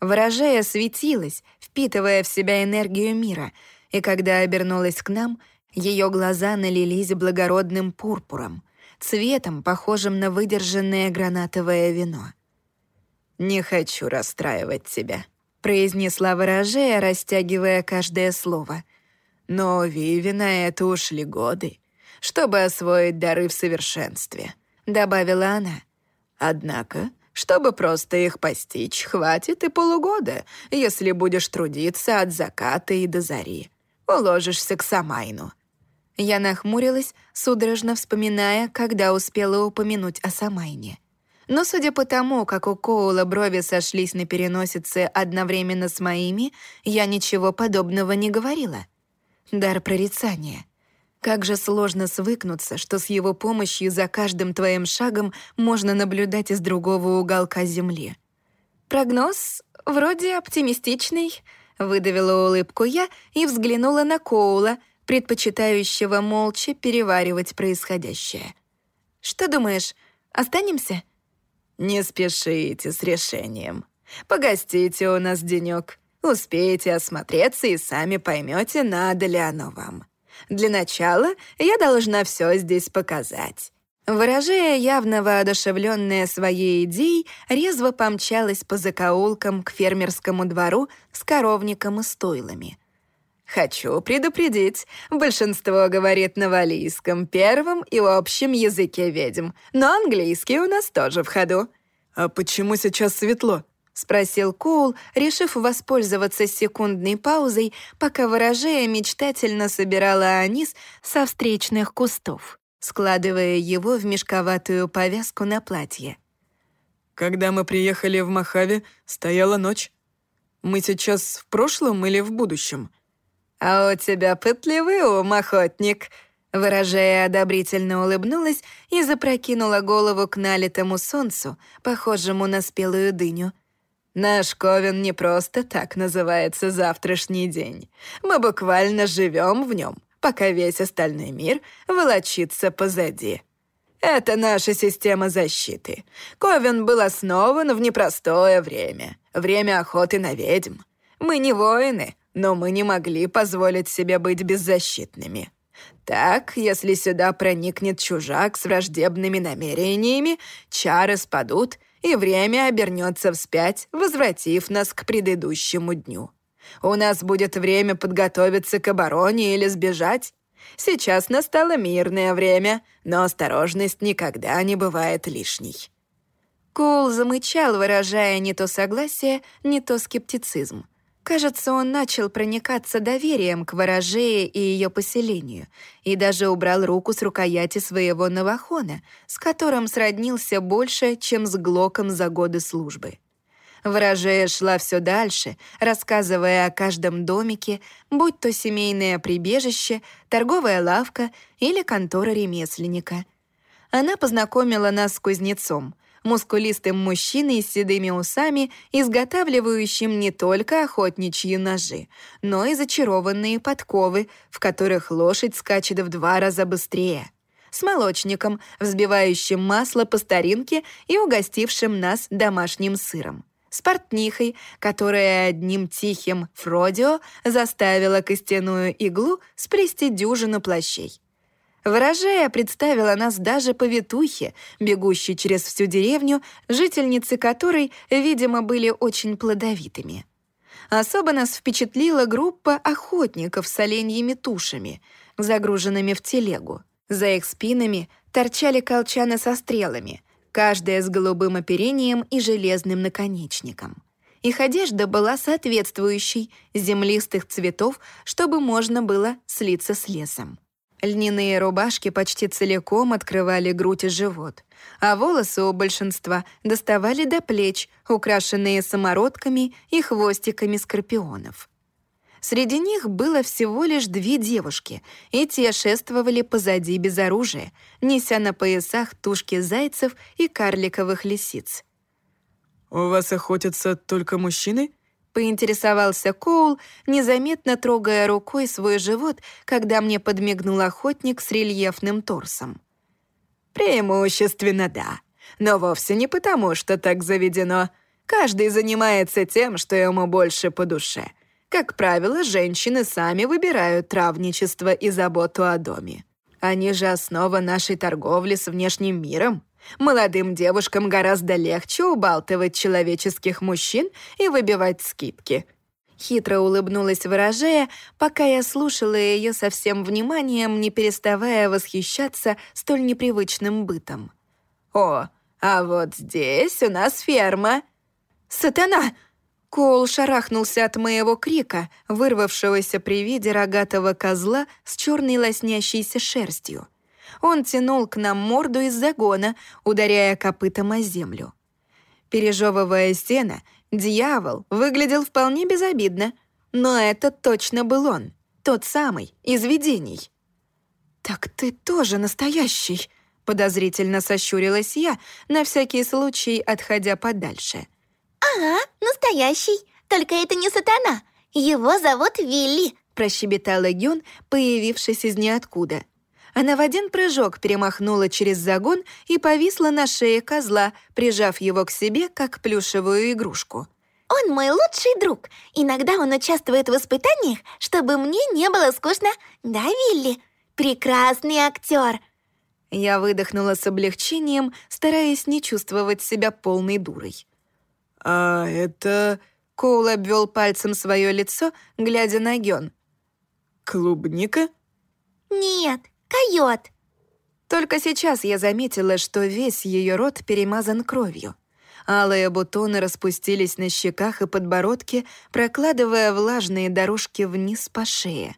Ворожея светилась, впитывая в себя энергию мира, и когда обернулась к нам, ее глаза налились благородным пурпуром, цветом, похожим на выдержанное гранатовое вино. «Не хочу расстраивать тебя», — произнесла ворожея, растягивая каждое слово. «Но Виви на это ушли годы чтобы освоить дары в совершенстве», — добавила она. «Однако, чтобы просто их постичь, хватит и полугода, если будешь трудиться от заката и до зари. Уложишься к Самайну». Я нахмурилась, судорожно вспоминая, когда успела упомянуть о Самайне. Но судя по тому, как у Коула брови сошлись на переносице одновременно с моими, я ничего подобного не говорила. Дар прорицания — как же сложно свыкнуться, что с его помощью за каждым твоим шагом можно наблюдать из другого уголка Земли. Прогноз вроде оптимистичный. Выдавила улыбку я и взглянула на Коула, предпочитающего молча переваривать происходящее. «Что думаешь, останемся?» «Не спешите с решением. Погостите у нас денёк. Успеете осмотреться и сами поймете, надо ли оно вам. Для начала я должна все здесь показать». Выражая явно воодушевленная своей идеей, резво помчалась по закоулкам к фермерскому двору с коровником и стойлами. «Хочу предупредить, большинство говорит на валийском первом и общем языке ведьм, но английский у нас тоже в ходу». «А почему сейчас светло?» — спросил Коул, решив воспользоваться секундной паузой, пока ворожея мечтательно собирала анис со встречных кустов складывая его в мешковатую повязку на платье. «Когда мы приехали в Махаве, стояла ночь. Мы сейчас в прошлом или в будущем?» «А у тебя пытливый ум, охотник», Выражая одобрительно улыбнулась и запрокинула голову к налитому солнцу, похожему на спелую дыню. «Наш Ковен не просто так называется завтрашний день. Мы буквально живем в нем пока весь остальной мир волочится позади. Это наша система защиты. Ковен был основан в непростое время. Время охоты на ведьм. Мы не воины, но мы не могли позволить себе быть беззащитными. Так, если сюда проникнет чужак с враждебными намерениями, чары спадут, и время обернется вспять, возвратив нас к предыдущему дню. У нас будет время подготовиться к обороне или сбежать. Сейчас настало мирное время, но осторожность никогда не бывает лишней». Коул замычал, выражая не то согласие, не то скептицизм. Кажется, он начал проникаться доверием к ворожее и ее поселению, и даже убрал руку с рукояти своего новохона, с которым сроднился больше, чем с Глоком за годы службы. Ворожея шла все дальше, рассказывая о каждом домике, будь то семейное прибежище, торговая лавка или контора ремесленника. Она познакомила нас с кузнецом, мускулистым мужчиной с седыми усами, изготавливающим не только охотничьи ножи, но и зачарованные подковы, в которых лошадь скачет в два раза быстрее с молочником, взбивающим масло по старинке и угостившим нас домашним сыром с портнихой, которая одним тихим фродио заставила костяную иглу сплести дюжину плащей. Ворожея представила нас даже повитухе, бегущей через всю деревню, жительницы которой, видимо, были очень плодовитыми. Особо нас впечатлила группа охотников с оленьими тушами, загруженными в телегу. За их спинами торчали колчаны со стрелами, каждая с голубым оперением и железным наконечником. Их одежда была соответствующей, землистых цветов, чтобы можно было слиться с лесом. Льняные рубашки почти целиком открывали грудь и живот, а волосы у большинства доставали до плеч, украшенные самородками и хвостиками скорпионов. Среди них было всего лишь две девушки, и те шествовали позади без оружия, неся на поясах тушки зайцев и карликовых лисиц. «У вас охотятся только мужчины?» — поинтересовался Коул, незаметно трогая рукой свой живот, когда мне подмигнул охотник с рельефным торсом. «Преимущественно да, но вовсе не потому, что так заведено. Каждый занимается тем, что ему больше по душе — как правило, женщины сами выбирают травничество и заботу о доме. Они же основа нашей торговли с внешним миром. Молодым девушкам гораздо легче убалтывать человеческих мужчин и выбивать скидки. Хитро улыбнулась выражая, пока я слушала ее со всем вниманием, не переставая восхищаться столь непривычным бытом. «О, а вот здесь у нас ферма». «Сатана!» Коул шарахнулся от моего крика, вырвавшегося при виде рогатого козла с черной лоснящейся шерстью. Он тянул к нам морду из загона, ударяя копытом о землю. Пережевывая сено, дьявол выглядел вполне безобидно, но это точно был он, тот самый, из видений. «Так ты тоже настоящий», — подозрительно сощурилась я, на всякий случай отходя подальше — «Ага, настоящий. Только это не сатана. Его зовут Вилли», — прощебетала Гюн, появившись из ниоткуда. Она в один прыжок перемахнула через загон и повисла на шее козла, прижав его к себе, как плюшевую игрушку. «Он мой лучший друг. Иногда он участвует в испытаниях, чтобы мне не было скучно. Да, Вилли? Прекрасный актер!» Я выдохнула с облегчением, стараясь не чувствовать себя полной дурой. «А это...» — Коул обвел пальцем свое лицо, глядя на Гён. «Клубника?» «Нет, койот». Только сейчас я заметила, что весь ее рот перемазан кровью. Алые бутоны распустились на щеках и подбородке, прокладывая влажные дорожки вниз по шее.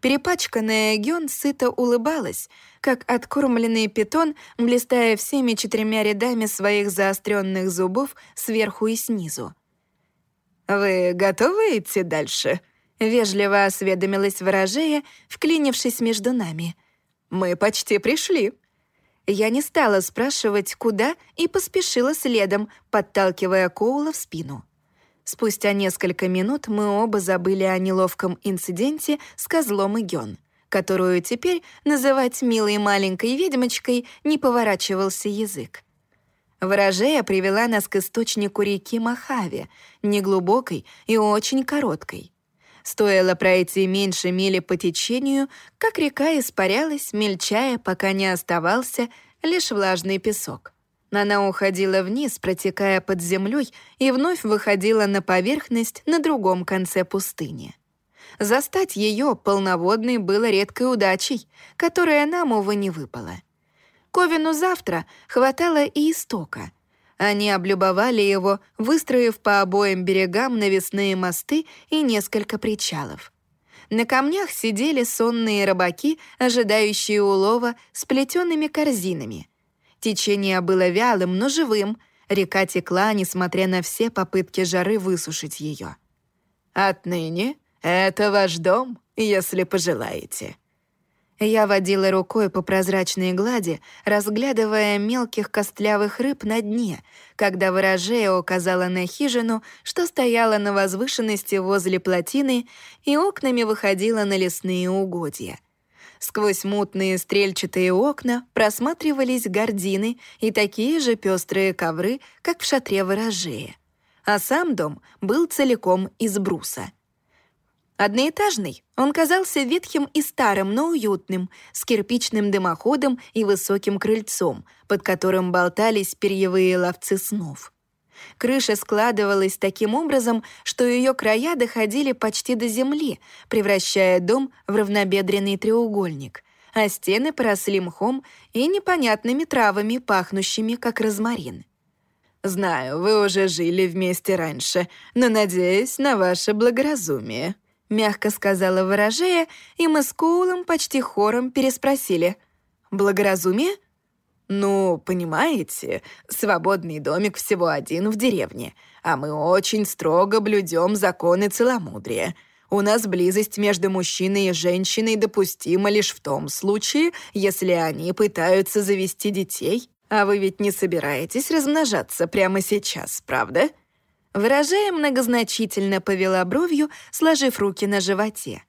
Перепачканная Гён сыто улыбалась, как откормленный питон, блистая всеми четырьмя рядами своих заостренных зубов сверху и снизу. «Вы готовы идти дальше?» — вежливо осведомилась ворожея, вклинившись между нами. «Мы почти пришли». Я не стала спрашивать, куда, и поспешила следом, подталкивая Коула в спину. Спустя несколько минут мы оба забыли о неловком инциденте с козлом и Гён, которую теперь называть милой маленькой ведьмочкой не поворачивался язык. Ворожея привела нас к источнику реки Махави, неглубокой и очень короткой. Стоило пройти меньше мили по течению, как река испарялась, мельчая, пока не оставался лишь влажный песок. Она уходила вниз, протекая под землей, и вновь выходила на поверхность на другом конце пустыни. Застать ее полноводной было редкой удачей, которая нам, увы, не выпала. Ковину завтра хватало и истока. Они облюбовали его, выстроив по обоим берегам навесные мосты и несколько причалов. На камнях сидели сонные рыбаки, ожидающие улова с плетеными корзинами — Течение было вялым, но живым. Река текла, несмотря на все попытки жары высушить ее. «Отныне это ваш дом, если пожелаете». Я водила рукой по прозрачной глади, разглядывая мелких костлявых рыб на дне, когда ворожея указала на хижину, что стояла на возвышенности возле плотины и окнами выходила на лесные угодья. Сквозь мутные стрельчатые окна просматривались гардины и такие же пестрые ковры, как в шатре ворожея. А сам дом был целиком из бруса. Одноэтажный, он казался ветхим и старым, но уютным, с кирпичным дымоходом и высоким крыльцом, под которым болтались перьевые ловцы снов. Крыша складывалась таким образом, что ее края доходили почти до земли, превращая дом в равнобедренный треугольник, а стены поросли мхом и непонятными травами, пахнущими как розмарин. «Знаю, вы уже жили вместе раньше, но надеюсь на ваше благоразумие», — мягко сказала ворожея, и мы с Коулом почти хором переспросили. «Благоразумие?» «Ну, понимаете, свободный домик всего один в деревне, а мы очень строго блюдем законы целомудрия. У нас близость между мужчиной и женщиной допустима лишь в том случае, если они пытаются завести детей, а вы ведь не собираетесь размножаться прямо сейчас, правда?» Выражая многозначительно повела бровью, сложив руки на животе.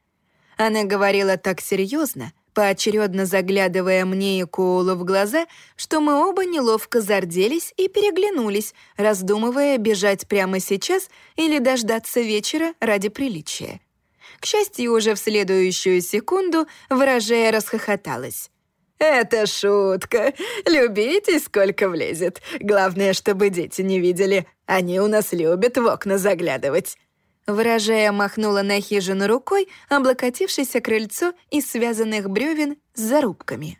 Она говорила так серьезно, поочередно заглядывая мне и Коулу в глаза, что мы оба неловко зарделись и переглянулись, раздумывая, бежать прямо сейчас или дождаться вечера ради приличия. К счастью, уже в следующую секунду выражая расхохоталась. «Это шутка. Любите, сколько влезет. Главное, чтобы дети не видели. Они у нас любят в окна заглядывать. Выражая махнула на хижину рукой, облокотившись о крыльцо из связанных бревен с зарубками.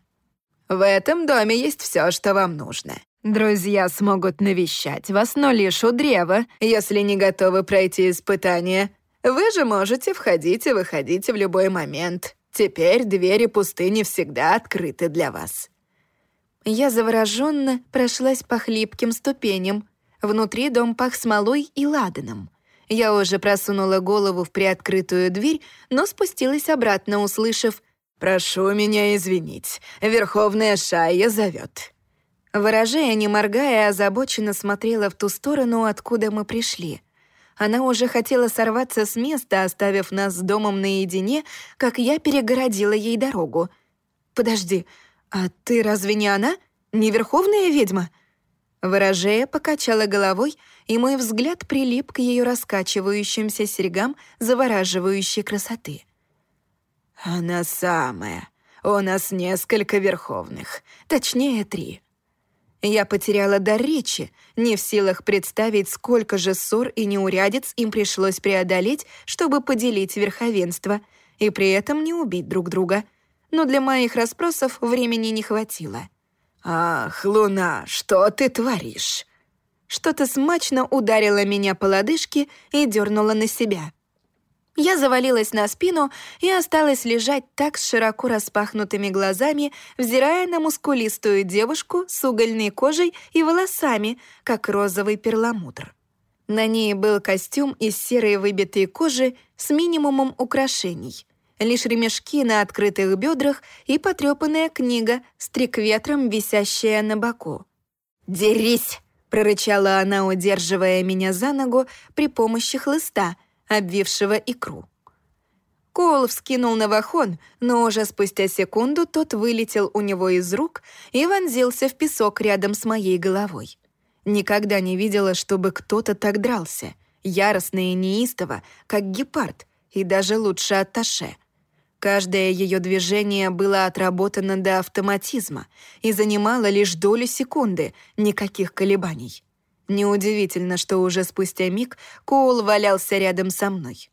«В этом доме есть все, что вам нужно. Друзья смогут навещать вас, но лишь у древа, если не готовы пройти испытание. Вы же можете входить и выходить в любой момент. Теперь двери пустыни всегда открыты для вас». Я завороженно прошлась по хлипким ступеням. Внутри дом пах смолой и ладаном — я уже просунула голову в приоткрытую дверь, но спустилась обратно, услышав «Прошу меня извинить, Верховная Шая зовет». Ворожея, не моргая, озабоченно смотрела в ту сторону, откуда мы пришли. Она уже хотела сорваться с места, оставив нас с домом наедине, как я перегородила ей дорогу. «Подожди, а ты разве не она? Не верховная ведьма?» Ворожея покачала головой, и мой взгляд прилип к ее раскачивающимся серьгам завораживающей красоты. «Она самая. У нас несколько верховных. Точнее, три». Я потеряла дар речи, не в силах представить, сколько же ссор и неурядиц им пришлось преодолеть, чтобы поделить верховенство, и при этом не убить друг друга. Но для моих расспросов времени не хватило. «Ах, Луна, что ты творишь?» Что-то смачно ударило меня по лодыжке и дернуло на себя. Я завалилась на спину и осталась лежать так с широко распахнутыми глазами, взирая на мускулистую девушку с угольной кожей и волосами, как розовый перламутр. На ней был костюм из серой выбитой кожи с минимумом украшений. Лишь ремешки на открытых бедрах и потрепанная книга с трикветром, висящая на боку. «Дерись!» — прорычала она, удерживая меня за ногу при помощи хлыста — обвившего икру. Коул вскинул Навахон, но уже спустя секунду тот вылетел у него из рук и вонзился в песок рядом с моей головой. Никогда не видела, чтобы кто-то так дрался, яростно и неистово, как гепард, и даже лучше атташе. Каждое ее движение было отработано до автоматизма и занимало лишь долю секунды, никаких колебаний. Неудивительно, что уже спустя миг Коул валялся рядом со мной.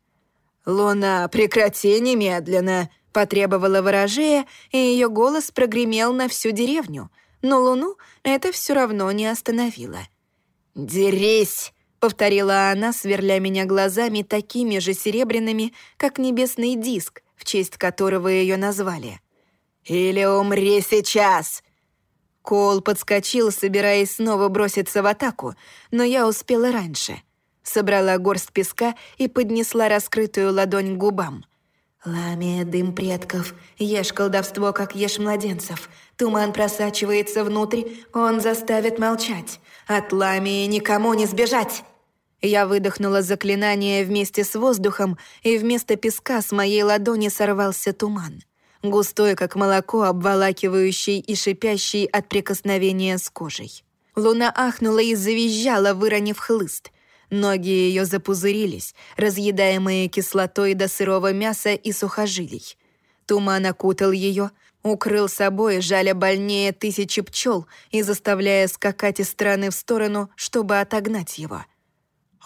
«Луна, прекрати немедленно!» — потребовала ворожея, и ее голос прогремел на всю деревню, но Луну это все равно не остановило. «Дерись!» — повторила она, сверля меня глазами такими же серебряными, как небесный диск, в честь которого ее назвали. «Или умри сейчас!» Коул подскочил, собираясь снова броситься в атаку, но я успела раньше. Собрала горсть песка и поднесла раскрытую ладонь к губам. «Ламия, дым предков, ешь колдовство, как ешь младенцев. Туман просачивается внутрь, он заставит молчать. От ламии никому не сбежать!» Я выдохнула заклинание вместе с воздухом, и вместо песка с моей ладони сорвался туман густой, как молоко, обволакивающий и шипящий от прикосновения с кожей. Луна ахнула и завизжала, выронив хлыст. Ноги ее запузырились, разъедаемые кислотой до сырого мяса и сухожилий. Туман окутал ее, укрыл собой, жаля больнее тысячи пчел и заставляя скакать из стороны в сторону, чтобы отогнать его.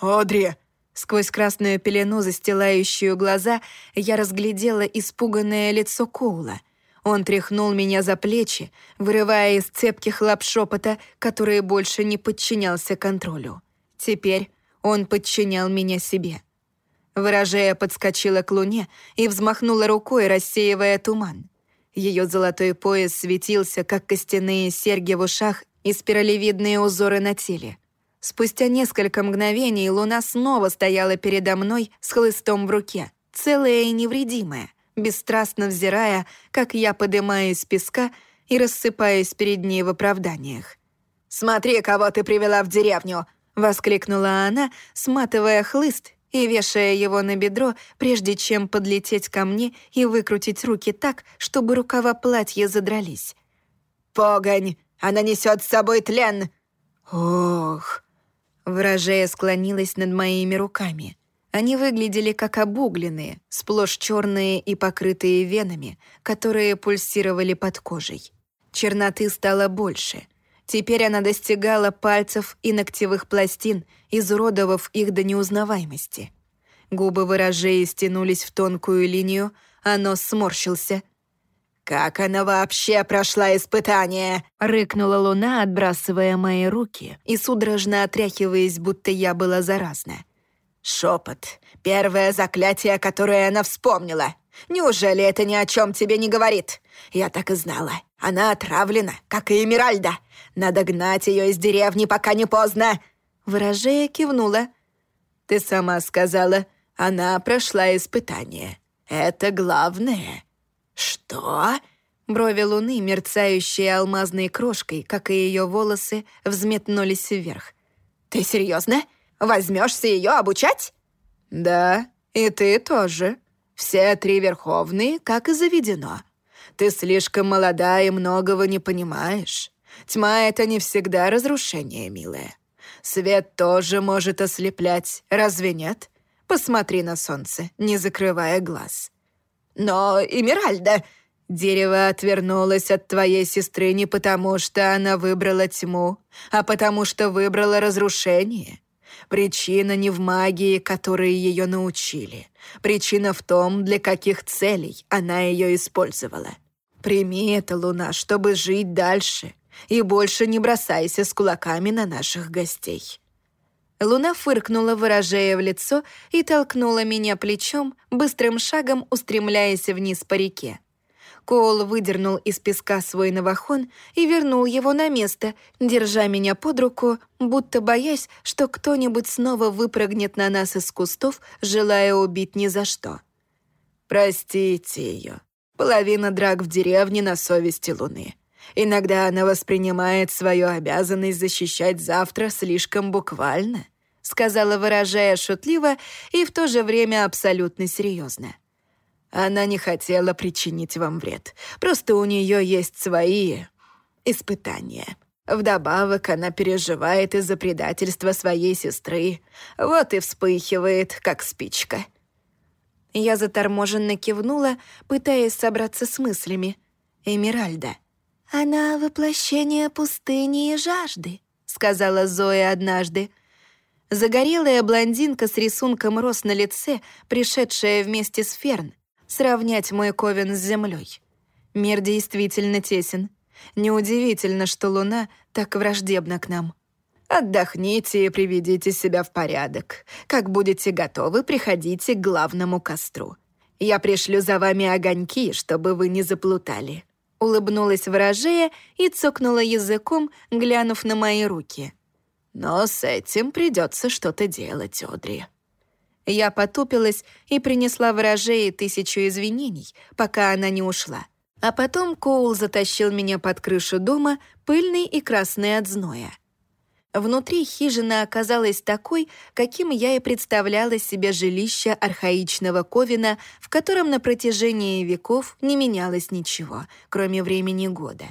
«Одри!» Сквозь красную пелену, застилающую глаза, я разглядела испуганное лицо Коула. Он тряхнул меня за плечи, вырывая из цепких лап шепота, который больше не подчинялся контролю. Теперь он подчинял меня себе. Выражая подскочила к луне и взмахнула рукой, рассеивая туман. Ее золотой пояс светился, как костяные серьги в ушах и спиралевидные узоры на теле. Спустя несколько мгновений луна снова стояла передо мной с хлыстом в руке, целая и невредимая, бесстрастно взирая, как я подымаюсь с песка и рассыпаюсь перед ней в оправданиях. «Смотри, кого ты привела в деревню!» — воскликнула она, сматывая хлыст и вешая его на бедро, прежде чем подлететь ко мне и выкрутить руки так, чтобы рукава платья задрались. «Погонь! Она несет с собой тлен!» «Ох!» Вражея склонилась над моими руками. Они выглядели как обугленные, сплошь черные и покрытые венами, которые пульсировали под кожей. Черноты стало больше. Теперь она достигала пальцев и ногтевых пластин, изуродовав их до неузнаваемости. Губы выражеи стянулись в тонкую линию, а нос сморщился — «Как она вообще прошла испытание?» — рыкнула луна, отбрасывая мои руки и судорожно отряхиваясь, будто я была заразна. Шепот. Первое заклятие, которое она вспомнила. Неужели это ни о чем тебе не говорит? Я так и знала. Она отравлена, как и Эмиральда. Надо гнать ее из деревни, пока не поздно. Выражея кивнула. Ты сама сказала, она прошла испытание. Это главное. «Что?» Брови луны, мерцающие алмазной крошкой, как и ее волосы, взметнулись вверх. «Ты серьезно? Возьмешься ее обучать?» «Да, и ты тоже. Все три верховные, как и заведено. Ты слишком молода и многого не понимаешь. Тьма — это не всегда разрушение, милая. Свет тоже может ослеплять, разве нет? Посмотри на солнце, не закрывая глаз. Но, Эмиральда, Дерево отвернулось от твоей сестры не потому, что она выбрала тьму, а потому что выбрала разрушение. Причина не в магии, которой ее научили. Причина в том, для каких целей она ее использовала. Прими это, Луна, чтобы жить дальше, и больше не бросайся с кулаками на наших гостей». Луна фыркнула, выражая в лицо, и толкнула меня плечом, быстрым шагом устремляясь вниз по реке. Коул выдернул из песка свой новохон и вернул его на место, держа меня под руку, будто боясь, что кто-нибудь снова выпрыгнет на нас из кустов, желая убить ни за что. «Простите ее. Половина драк в деревне на совести Луны. Иногда она воспринимает свою обязанность защищать завтра слишком буквально», сказала, выражая шутливо и в то же время абсолютно серьезно. Она не хотела причинить вам вред. Просто у нее есть свои испытания. Вдобавок она переживает из-за предательства своей сестры. Вот и вспыхивает, как спичка. Я заторможенно кивнула, пытаясь собраться с мыслями. «Эмиральда». «Она воплощение пустыни и жажды», — сказала Зоя однажды. Загорелая блондинка с рисунком роз на лице, пришедшая вместе с Ферн сравнять мой ковен с землей. Мир действительно тесен. Неудивительно, что Луна так враждебна к нам. Отдохните и приведите себя в порядок. Как будете готовы, приходите к главному костру. Я пришлю за вами огоньки, чтобы вы не заплутали». Улыбнулась ворожея и цокнула языком, глянув на мои руки. «Но с этим придется что-то делать, Одри». Я потупилась и принесла ворожее тысячу извинений, пока она не ушла. А потом Коул затащил меня под крышу дома, пыльный и красный от зноя. Внутри хижина оказалась такой, каким я и представляла себе жилище архаичного Ковина, в котором на протяжении веков не менялось ничего, кроме времени года.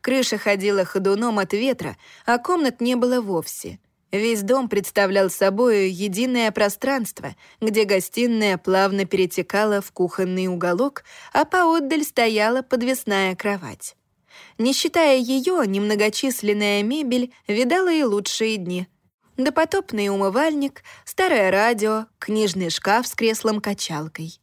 Крыша ходила ходуном от ветра, а комнат не было вовсе — Весь дом представлял собой единое пространство, где гостиная плавно перетекала в кухонный уголок, а поотдаль стояла подвесная кровать. Не считая ее, немногочисленная мебель видала и лучшие дни. Допотопный умывальник, старое радио, книжный шкаф с креслом-качалкой.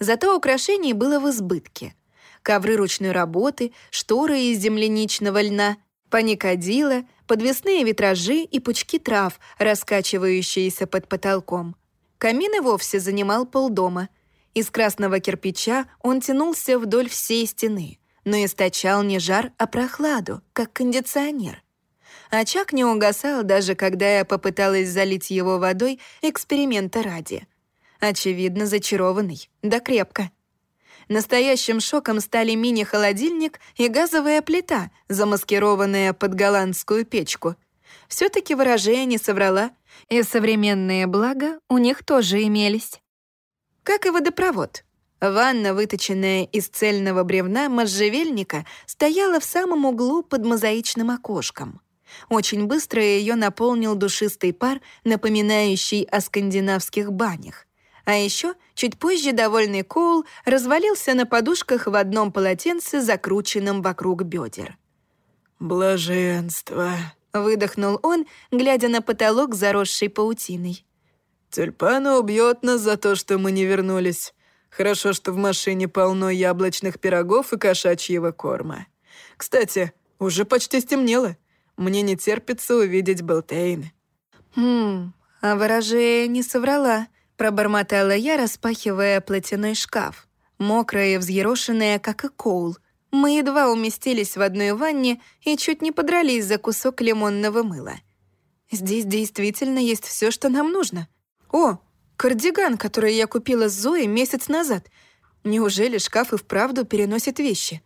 Зато украшений было в избытке. Ковры ручной работы, шторы из земляничного льна, паникадила, подвесные витражи и пучки трав, раскачивающиеся под потолком. Камин и вовсе занимал полдома. Из красного кирпича он тянулся вдоль всей стены, но источал не жар, а прохладу, как кондиционер. Очаг не угасал, даже когда я попыталась залить его водой эксперимента ради. Очевидно, зачарованный, да крепко. Настоящим шоком стали мини-холодильник и газовая плита, замаскированная под голландскую печку. все таки выражение не соврала, и современные блага у них тоже имелись. Как и водопровод. Ванна, выточенная из цельного бревна можжевельника, стояла в самом углу под мозаичным окошком. Очень быстро ее наполнил душистый пар, напоминающий о скандинавских банях. А еще чуть позже довольный Коул развалился на подушках в одном полотенце, закрученном вокруг бедер. «Блаженство», — выдохнул он, глядя на потолок, заросший паутиной. «Тюльпана убьет нас за то, что мы не вернулись. Хорошо, что в машине полно яблочных пирогов и кошачьего корма. Кстати, уже почти стемнело. Мне не терпится увидеть Белтейн». «Хм, а ворожея не соврала», Пробормотала я, распахивая платяной шкаф. Мокрая и взъерошенная, как и Коул. Мы едва уместились в одной ванне и чуть не подрались за кусок лимонного мыла. Здесь действительно есть все, что нам нужно. О, кардиган, который я купила с Зоей месяц назад. Неужели шкаф и вправду переносит вещи?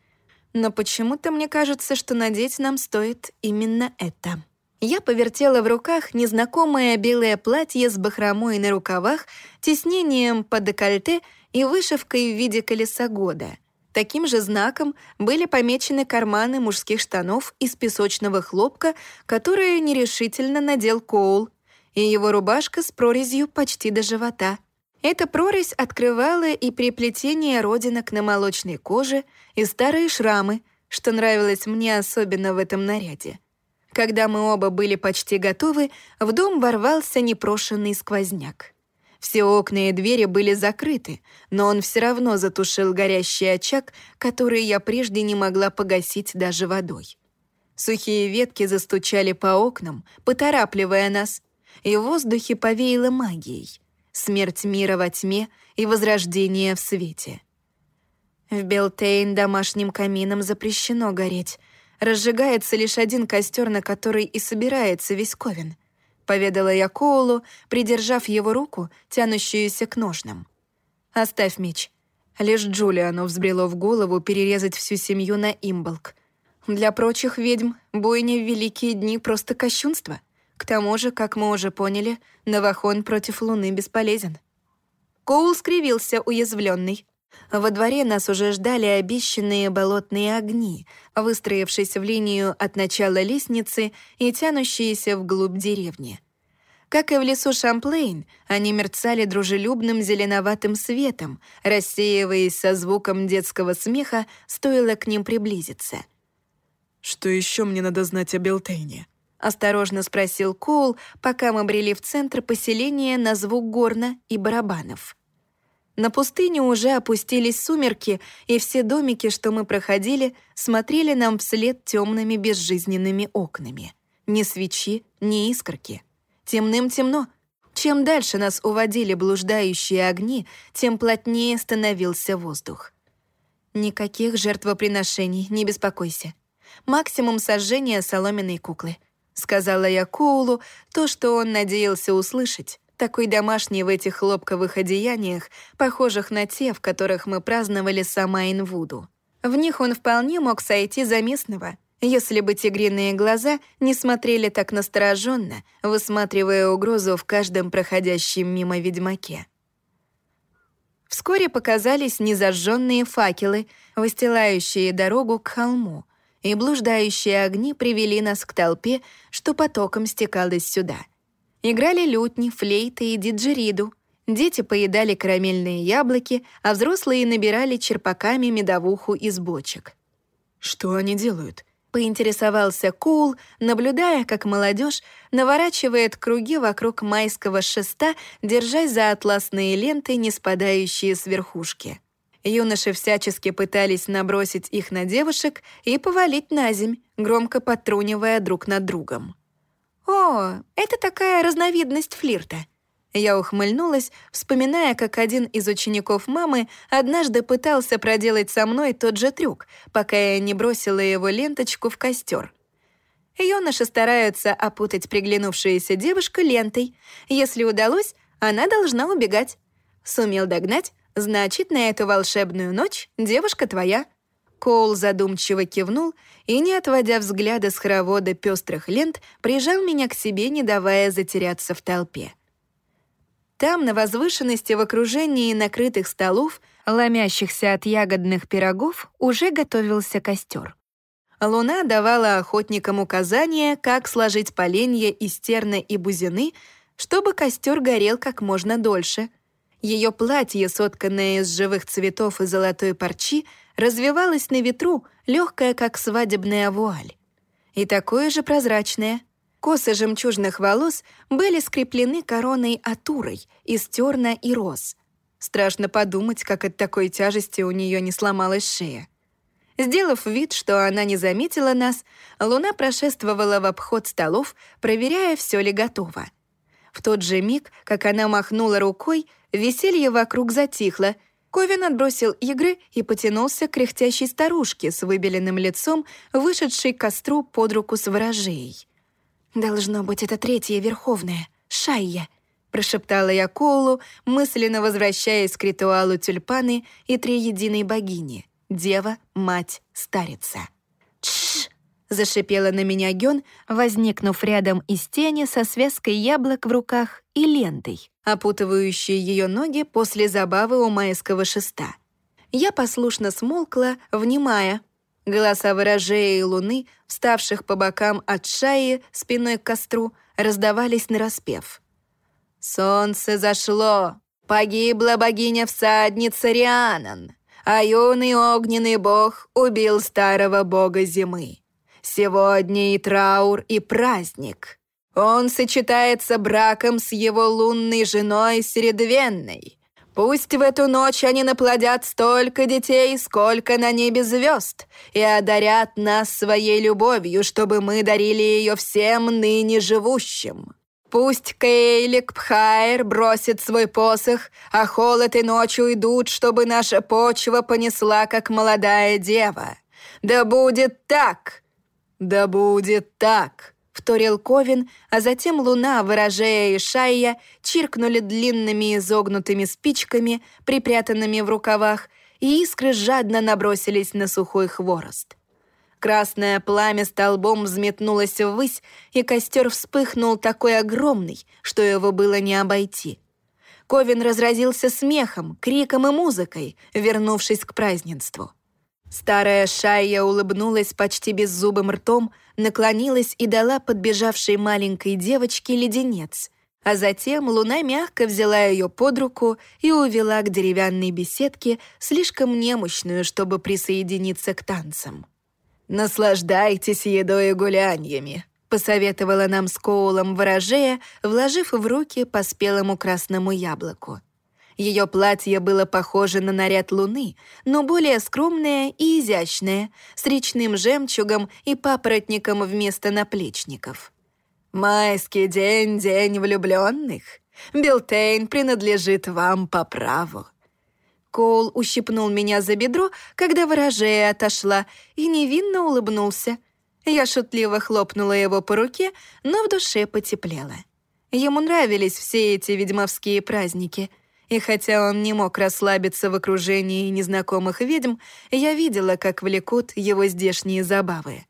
Но почему-то мне кажется, что надеть нам стоит именно это. Я повертела в руках незнакомое белое платье с бахромой на рукавах, тиснением по декольте и вышивкой в виде колеса года. Таким же знаком были помечены карманы мужских штанов из песочного хлопка, которые нерешительно надел Коул, и его рубашка с прорезью почти до живота. Эта прорезь открывала и приплетение родинок на молочной коже, и старые шрамы, что нравилось мне особенно в этом наряде. Когда мы оба были почти готовы, в дом ворвался непрошенный сквозняк. Все окна и двери были закрыты, но он все равно затушил горящий очаг, который я прежде не могла погасить даже водой. Сухие ветки застучали по окнам, поторапливая нас, и в воздухе повеяло магией. Смерть мира во тьме и возрождение в свете. В Белтейн домашним камином запрещено гореть — разжигается лишь один костер, на который и собирается весь Ковен», — поведала я Коулу, придержав его руку, тянущуюся к ножнам. «Оставь меч». Лишь Джулиану взбрело в голову перерезать всю семью на имболк. Для прочих ведьм бойня в великие дни просто кощунство. К тому же, как мы уже поняли, Навахон против Луны бесполезен. Коул скривился, уязвленный. Во дворе нас уже ждали обещанные болотные огни, выстроившись в линию от начала лестницы и тянущиеся вглубь деревни. Как и в лесу Шамплейн, они мерцали дружелюбным зеленоватым светом, рассеиваясь со звуком детского смеха, стоило к ним приблизиться. «Что еще мне надо знать о Белтейне?» — осторожно спросил Коул, пока мы брели в центр поселения на звук горна и барабанов. На пустыню уже опустились сумерки, и все домики, что мы проходили, смотрели нам вслед темными безжизненными окнами. Ни свечи, ни искорки. Темным темно. Чем дальше нас уводили блуждающие огни, тем плотнее становился воздух. Никаких жертвоприношений, не беспокойся. Максимум сожжения соломенной куклы. Сказала я Коулу то, что он надеялся услышать, такой домашний в этих хлопковых одеяниях, похожих на те, в которых мы праздновали Самайн-Вуду. В них он вполне мог сойти за местного, если бы тигриные глаза не смотрели так настороженно, высматривая угрозу в каждом проходящем мимо ведьмаке. Вскоре показались незажженные факелы, выстилающие дорогу к холму, и блуждающие огни привели нас к толпе, что потоком стекалось сюда — Играли лютни, флейты и диджериду. Дети поедали карамельные яблоки, а взрослые набирали черпаками медовуху из бочек. «Что они делают?» — поинтересовался Коул, наблюдая, как молодежь наворачивает круги вокруг майского шеста, держась за атласные ленты, не спадающие с верхушки. Юноши всячески пытались набросить их на девушек и повалить на земь, громко подтрунивая друг над другом. «О, это такая разновидность флирта». Я ухмыльнулась, вспоминая, как один из учеников мамы однажды пытался проделать со мной тот же трюк, пока я не бросила его ленточку в костер. Юноши стараются опутать приглянувшуюся девушку лентой. Если удалось, она должна убегать. Сумел догнать, значит, на эту волшебную ночь девушка твоя. Коул задумчиво кивнул и, не отводя взгляда с хоровода пестрых лент, прижал меня к себе, не давая затеряться в толпе. Там, на возвышенности в окружении накрытых столов, ломящихся от ягодных пирогов, уже готовился костер. Луна давала охотникам указания, как сложить поленья из терна и бузины, чтобы костер горел как можно дольше. Ее платье, сотканное из живых цветов и золотой парчи, развивалась на ветру, легкая, как свадебная вуаль. И такое же прозрачное. Косы жемчужных волос были скреплены короной атурой из терна и роз. Страшно подумать, как от такой тяжести у нее не сломалась шея. Сделав вид, что она не заметила нас, Луна прошествовала в обход столов, проверяя, все ли готово. В тот же миг, как она махнула рукой, веселье вокруг затихло, Ковин отбросил игры и потянулся к кряхтящей старушке с выбеленным лицом, вышедшей к костру под руку с ворожеей. «Должно быть, это третья верховная, Шайя», — прошептала я Коулу, мысленно возвращаясь к ритуалу тюльпаны и триединой богини — Дева, Мать, Старица. Зашипела на меня Гён, возникнув рядом из тени со связкой яблок в руках и лентой, опутывающей ее ноги после забавы у майского шеста. Я послушно смолкла, внимая. Голоса ворожея и луны, вставших по бокам от шаи спиной к костру, раздавались нараспев. «Солнце зашло! Погибла богиня-всадница Рианан, а юный огненный бог убил старого бога зимы. Сегодня и траур, и праздник. Он сочетается браком с его лунной женой Середвенной. Пусть в эту ночь они наплодят столько детей, сколько на небе звезд, и одарят нас своей любовью, чтобы мы дарили ее всем ныне живущим. Пусть Кейлик Пхайр бросит свой посох, а холод и ночь уйдут, чтобы наша почва понесла, как молодая дева. Да будет так!» «Да будет так!» — вторил Ковин, а затем луна, выражая и шайя, чиркнули длинными изогнутыми спичками, припрятанными в рукавах, и искры жадно набросились на сухой хворост. Красное пламя столбом взметнулось ввысь, и костер вспыхнул такой огромный, что его было не обойти. Ковин разразился смехом, криком и музыкой, вернувшись к празднеству. Старая Шайя улыбнулась почти беззубым ртом, наклонилась и дала подбежавшей маленькой девочке леденец, а затем Луна мягко взяла ее под руку и увела к деревянной беседке, слишком немощную, чтобы присоединиться к танцам. «Наслаждайтесь едой и гуляньями», — посоветовала нам с Коулом ворожея, вложив в руки по спелому красному яблоку. Ее платье было похоже на наряд луны, но более скромное и изящное, с речным жемчугом и папоротником вместо наплечников. «Майский день — день влюбленных. Билтейн принадлежит вам по праву». Коул ущипнул меня за бедро, когда ворожея отошла, и невинно улыбнулся. Я шутливо хлопнула его по руке, но в душе потеплело. Ему нравились все эти ведьмовские праздники — и хотя он не мог расслабиться в окружении незнакомых ведьм, я видела, как влекут его здешние забавы.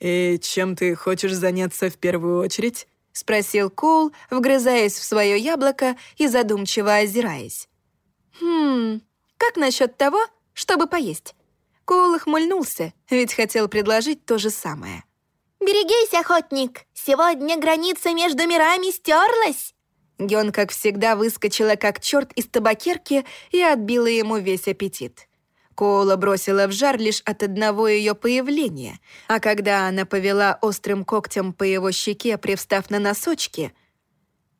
«И чем ты хочешь заняться в первую очередь?» — спросил Коул, вгрызаясь в свое яблоко и задумчиво озираясь. «Хм, как насчет того, чтобы поесть?» Коул охмыльнулся, ведь хотел предложить то же самое. «Берегись, охотник! Сегодня граница между мирами стерлась!» Гён, как всегда, выскочила как черт из табакерки и отбила ему весь аппетит. Коула бросила в жар лишь от одного ее появления, а когда она повела острым когтем по его щеке, привстав на носочки...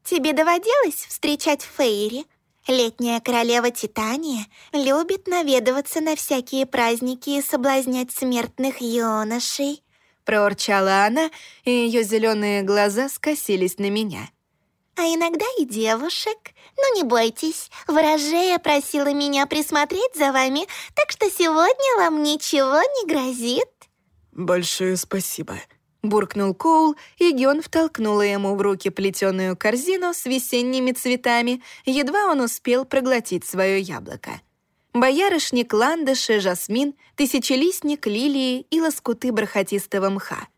«Тебе доводилось встречать Фейри? Летняя королева Титания любит наведываться на всякие праздники и соблазнять смертных юношей», проурчала она, и ее зеленые глаза скосились на меня — а иногда и девушек. Но не бойтесь, ворожея просила меня присмотреть за вами, так что сегодня вам ничего не грозит». «Большое спасибо», — буркнул Коул, и Гён втолкнула ему в руки плетеную корзину с весенними цветами, едва он успел проглотить свое яблоко. Боярышник, ландыши, жасмин, тысячелистник, лилии и лоскуты бархатистого мха —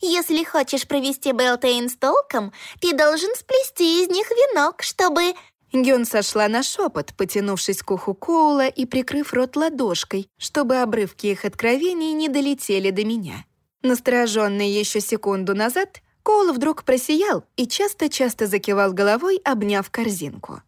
если хочешь провести Белтейн с толком, ты должен сплести из них венок, чтобы...» Гён сошла на шепот, потянувшись к уху Коула и прикрыв рот ладошкой, чтобы обрывки их откровений не долетели до меня. Настороженный еще секунду назад, Коул вдруг просиял и часто-часто закивал головой, обняв корзинку.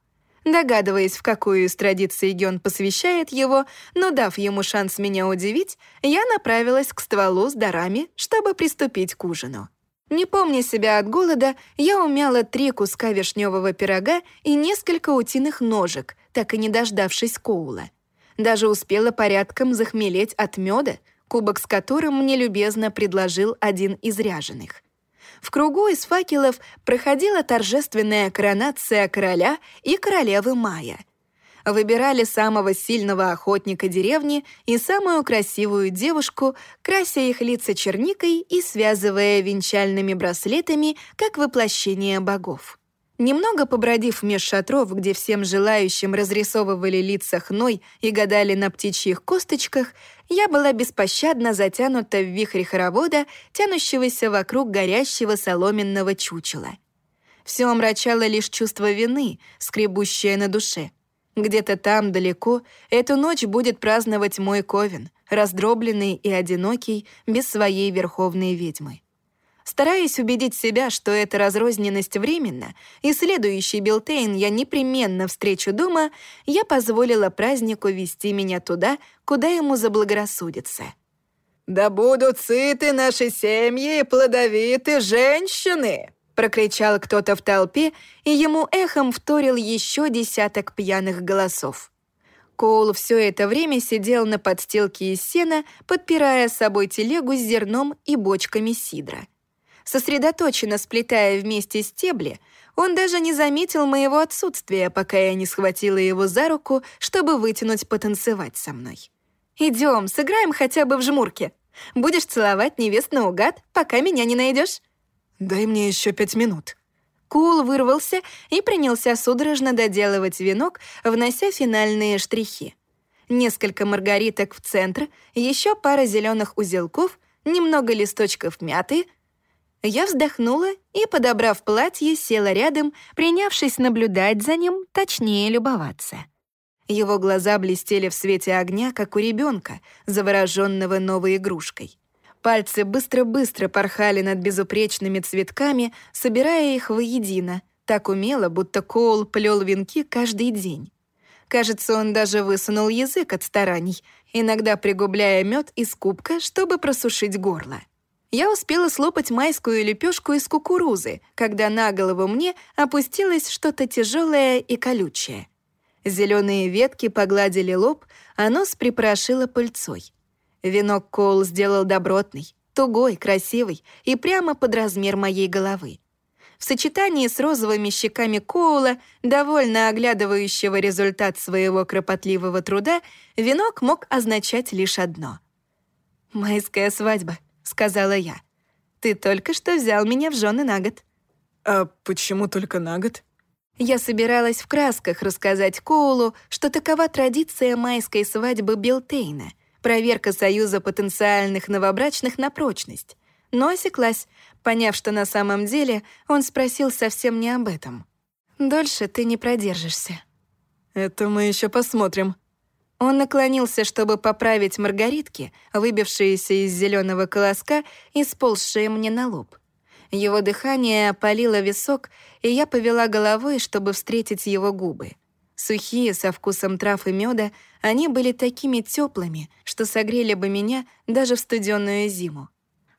Догадываясь, в какую из традиций Гён посвящает его, но дав ему шанс меня удивить, я направилась к стволу с дарами, чтобы приступить к ужину. Не помня себя от голода, я умяла три куска вишневого пирога и несколько утиных ножек, так и не дождавшись Коула. Даже успела порядком захмелеть от меда, кубок с которым мне любезно предложил один из ряженых — в кругу из факелов проходила торжественная коронация короля и королевы Майя. Выбирали самого сильного охотника деревни и самую красивую девушку, крася их лица черникой и связывая венчальными браслетами, как воплощение богов. Немного побродив меж шатров, где всем желающим разрисовывали лица хной и гадали на птичьих косточках, я была беспощадно затянута в вихрь хоровода, тянущегося вокруг горящего соломенного чучела. Все омрачало лишь чувство вины, скребущее на душе. Где-то там, далеко, эту ночь будет праздновать мой Ковен, раздробленный и одинокий, без своей верховной ведьмы. Стараясь убедить себя, что эта разрозненность временна, и следующий Билтейн я непременно встречу дома, я позволила празднику вести меня туда, куда ему заблагорассудится. «Да будут сыты наши семьи и плодовиты женщины!» прокричал кто-то в толпе, и ему эхом вторил еще десяток пьяных голосов. Коул все это время сидел на подстилке из сена, подпирая собой телегу с зерном и бочками сидра. Сосредоточенно сплетая вместе стебли, он даже не заметил моего отсутствия, пока я не схватила его за руку, чтобы вытянуть потанцевать со мной. Идем, сыграем хотя бы в жмурке. Будешь целовать невест наугад, пока меня не найдешь. «Дай мне еще пять минут». Кул вырвался и принялся судорожно доделывать венок, внося финальные штрихи. Несколько маргариток в центр, еще пара зеленых узелков, немного листочков мяты — я вздохнула и, подобрав платье, села рядом, принявшись наблюдать за ним, точнее любоваться. Его глаза блестели в свете огня, как у ребенка, завороженного новой игрушкой. Пальцы быстро-быстро порхали над безупречными цветками, собирая их воедино, так умело, будто Коул плел венки каждый день. Кажется, он даже высунул язык от стараний, иногда пригубляя мед из кубка, чтобы просушить горло я успела слопать майскую лепешку из кукурузы, когда на голову мне опустилось что-то тяжелое и колючее. Зеленые ветки погладили лоб, а нос припорошило пыльцой. Венок Коул сделал добротный, тугой, красивый и прямо под размер моей головы. В сочетании с розовыми щеками Коула, довольно оглядывающего результат своего кропотливого труда, венок мог означать лишь одно. «Майская свадьба», — сказала я. «Ты только что взял меня в жены на год». «А почему только на год?» Я собиралась в красках рассказать Коулу, что такова традиция майской свадьбы Билтейна, проверка союза потенциальных новобрачных на прочность. Но осеклась, поняв, что на самом деле он спросил совсем не об этом. «Дольше ты не продержишься». «Это мы еще посмотрим», он наклонился, чтобы поправить маргаритки, выбившиеся из зеленого колоска и сползшие мне на лоб. Его дыхание опалило висок, и я повела головой, чтобы встретить его губы. Сухие, со вкусом трав и меда, они были такими теплыми, что согрели бы меня даже в студенную зиму.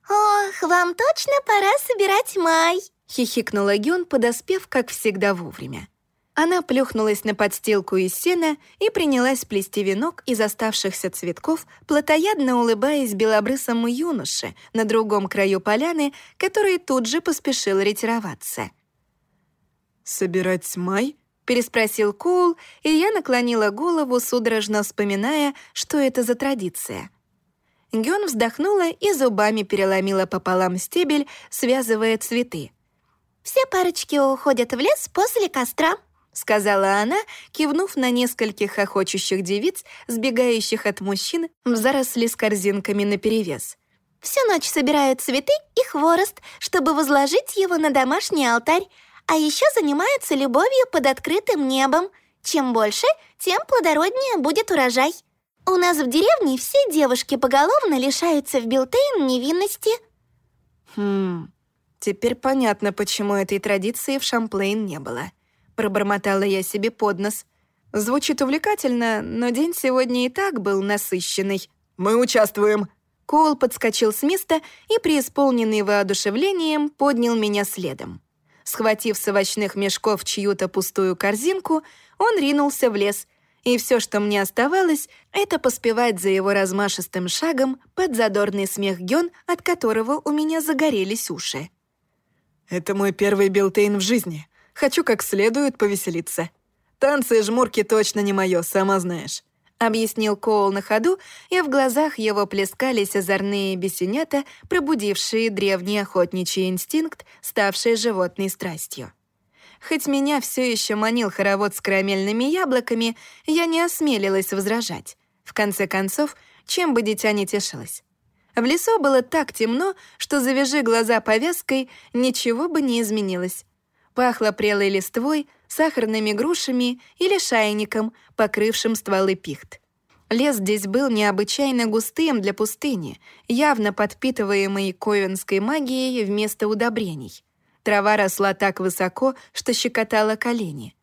«Ох, вам точно пора собирать май!» — хихикнула Гюн, подоспев, как всегда, вовремя. Она плюхнулась на подстилку из сена и принялась плести венок из оставшихся цветков, плотоядно улыбаясь белобрысому юноше на другом краю поляны, который тут же поспешил ретироваться. «Собирать май?» — переспросил Коул, и я наклонила голову, судорожно вспоминая, что это за традиция. Гён вздохнула и зубами переломила пополам стебель, связывая цветы. «Все парочки уходят в лес после костра», — сказала она, кивнув на нескольких охочущих девиц, сбегающих от мужчин в заросли с корзинками наперевес. «Всю ночь собирают цветы и хворост, чтобы возложить его на домашний алтарь, а еще занимаются любовью под открытым небом. Чем больше, тем плодороднее будет урожай. У нас в деревне все девушки поголовно лишаются в Билтейн невинности». «Хм, теперь понятно, почему этой традиции в Шамплейн не было». Пробормотала я себе под нос. Звучит увлекательно, но день сегодня и так был насыщенный. «Мы участвуем!» Коул подскочил с места и, преисполненный воодушевлением, поднял меня следом. Схватив с овощных мешков чью-то пустую корзинку, он ринулся в лес, и все, что мне оставалось, это поспевать за его размашистым шагом под задорный смех Гён, от которого у меня загорелись уши. «Это мой первый билтейн в жизни. Хочу как следует повеселиться. Танцы и жмурки точно не моё, сама знаешь». — объяснил Коул на ходу, и в глазах его плескались озорные бесенята, пробудившие древний охотничий инстинкт, ставший животной страстью. Хоть меня все еще манил хоровод с карамельными яблоками, я не осмелилась возражать. В конце концов, чем бы дитя не тешилось. В лесу было так темно, что, завяжи глаза повязкой, ничего бы не изменилось. Пахло прелой листвой, сахарными грушами или шайником, покрывшим стволы пихт. Лес здесь был необычайно густым для пустыни, явно подпитываемый ковенской магией вместо удобрений. Трава росла так высоко, что щекотала колени.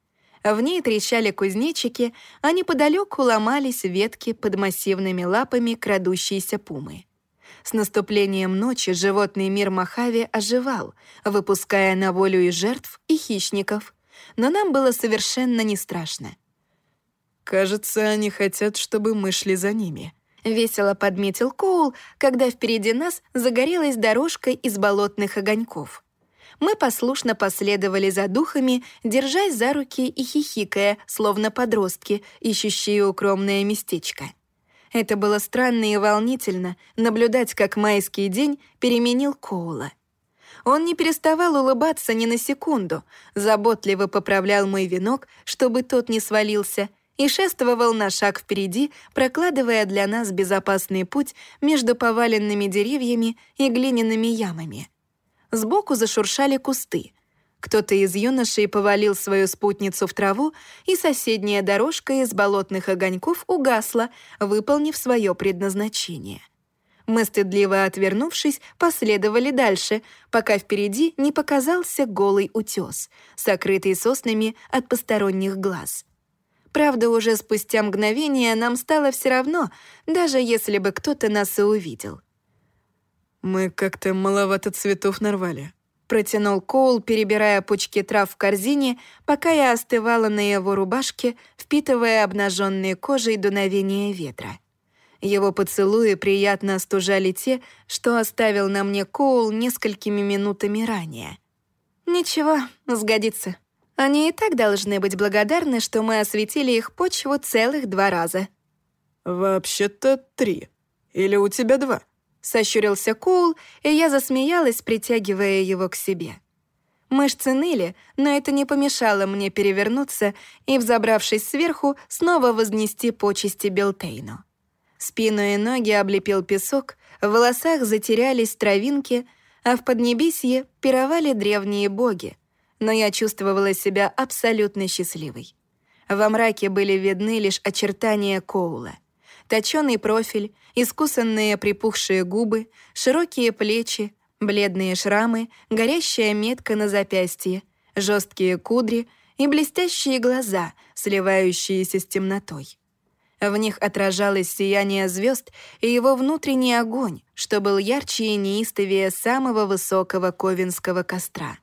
В ней трещали кузнечики, а неподалеку ломались ветки под массивными лапами крадущейся пумы. С наступлением ночи животный мир Махави оживал, выпуская на волю и жертв, и хищников. Но нам было совершенно не страшно. «Кажется, они хотят, чтобы мы шли за ними», — весело подметил Коул, когда впереди нас загорелась дорожка из болотных огоньков. Мы послушно последовали за духами, держась за руки и хихикая, словно подростки, ищущие укромное местечко. Это было странно и волнительно наблюдать, как майский день переменил Коула. Он не переставал улыбаться ни на секунду, заботливо поправлял мой венок, чтобы тот не свалился, и шествовал на шаг впереди, прокладывая для нас безопасный путь между поваленными деревьями и глиняными ямами. Сбоку зашуршали кусты — кто-то из юношей повалил свою спутницу в траву, и соседняя дорожка из болотных огоньков угасла, выполнив свое предназначение. Мы, стыдливо отвернувшись, последовали дальше, пока впереди не показался голый утес, сокрытый соснами от посторонних глаз. Правда, уже спустя мгновение нам стало все равно, даже если бы кто-то нас и увидел. «Мы как-то маловато цветов нарвали», протянул Коул, перебирая пучки трав в корзине, пока я остывала на его рубашке, впитывая обнаженные кожей дуновение ветра. Его поцелуи приятно остужали те, что оставил на мне Коул несколькими минутами ранее. «Ничего, сгодится. Они и так должны быть благодарны, что мы осветили их почву целых два раза». «Вообще-то три. Или у тебя два?» Сощурился Коул, и я засмеялась, притягивая его к себе. Мышцы ныли, но это не помешало мне перевернуться и, взобравшись сверху, снова вознести почести Белтейну. Спину и ноги облепил песок, в волосах затерялись травинки, а в Поднебесье пировали древние боги. Но я чувствовала себя абсолютно счастливой. Во мраке были видны лишь очертания Коула — Точёный профиль, искусанные припухшие губы, широкие плечи, бледные шрамы, горящая метка на запястье, жесткие кудри и блестящие глаза, сливающиеся с темнотой. В них отражалось сияние звезд и его внутренний огонь, что был ярче и неистовее самого высокого ковенского костра.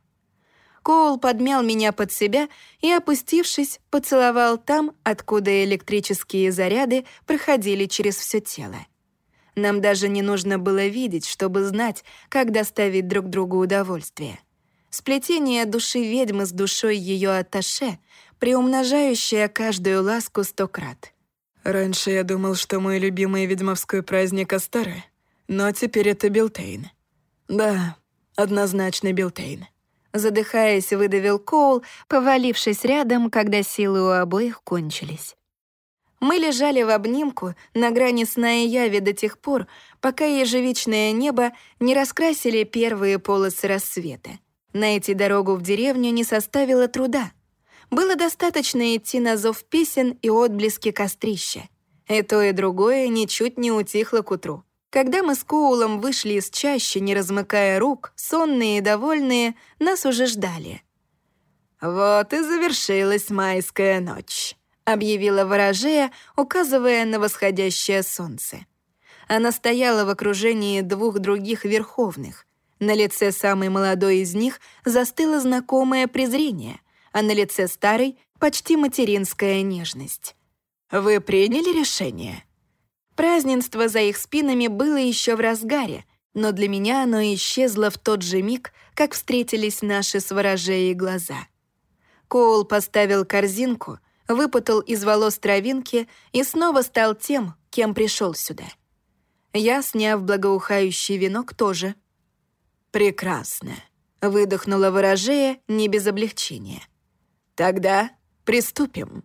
Коул подмял меня под себя и, опустившись, поцеловал там, откуда электрические заряды проходили через все тело. Нам даже не нужно было видеть, чтобы знать, как доставить друг другу удовольствие. Сплетение души ведьмы с душой ее атташе, приумножающее каждую ласку сто крат. Раньше я думал, что мой любимый ведьмовской праздник Астары, но теперь это Билтейн. Да, однозначно Билтейн. Задыхаясь, выдавил Коул, повалившись рядом, когда силы у обоих кончились. Мы лежали в обнимку на грани сна и яви до тех пор, пока ежевичное небо не раскрасили первые полосы рассвета. Найти дорогу в деревню не составило труда. Было достаточно идти на зов песен и отблески кострища. И то, и другое ничуть не утихло к утру. Когда мы с Коулом вышли из чащи, не размыкая рук, сонные и довольные, нас уже ждали. «Вот и завершилась майская ночь», — объявила ворожея, указывая на восходящее солнце. Она стояла в окружении двух других верховных. На лице самой молодой из них застыло знакомое презрение, а на лице старой — почти материнская нежность. «Вы приняли решение?» Празднество за их спинами было еще в разгаре, но для меня оно исчезло в тот же миг, как встретились наши с ворожеей глаза. Коул поставил корзинку, выпутал из волос травинки и снова стал тем, кем пришел сюда. Я, сняв благоухающий венок, тоже. «Прекрасно», — выдохнула ворожея не без облегчения. Тогда приступим.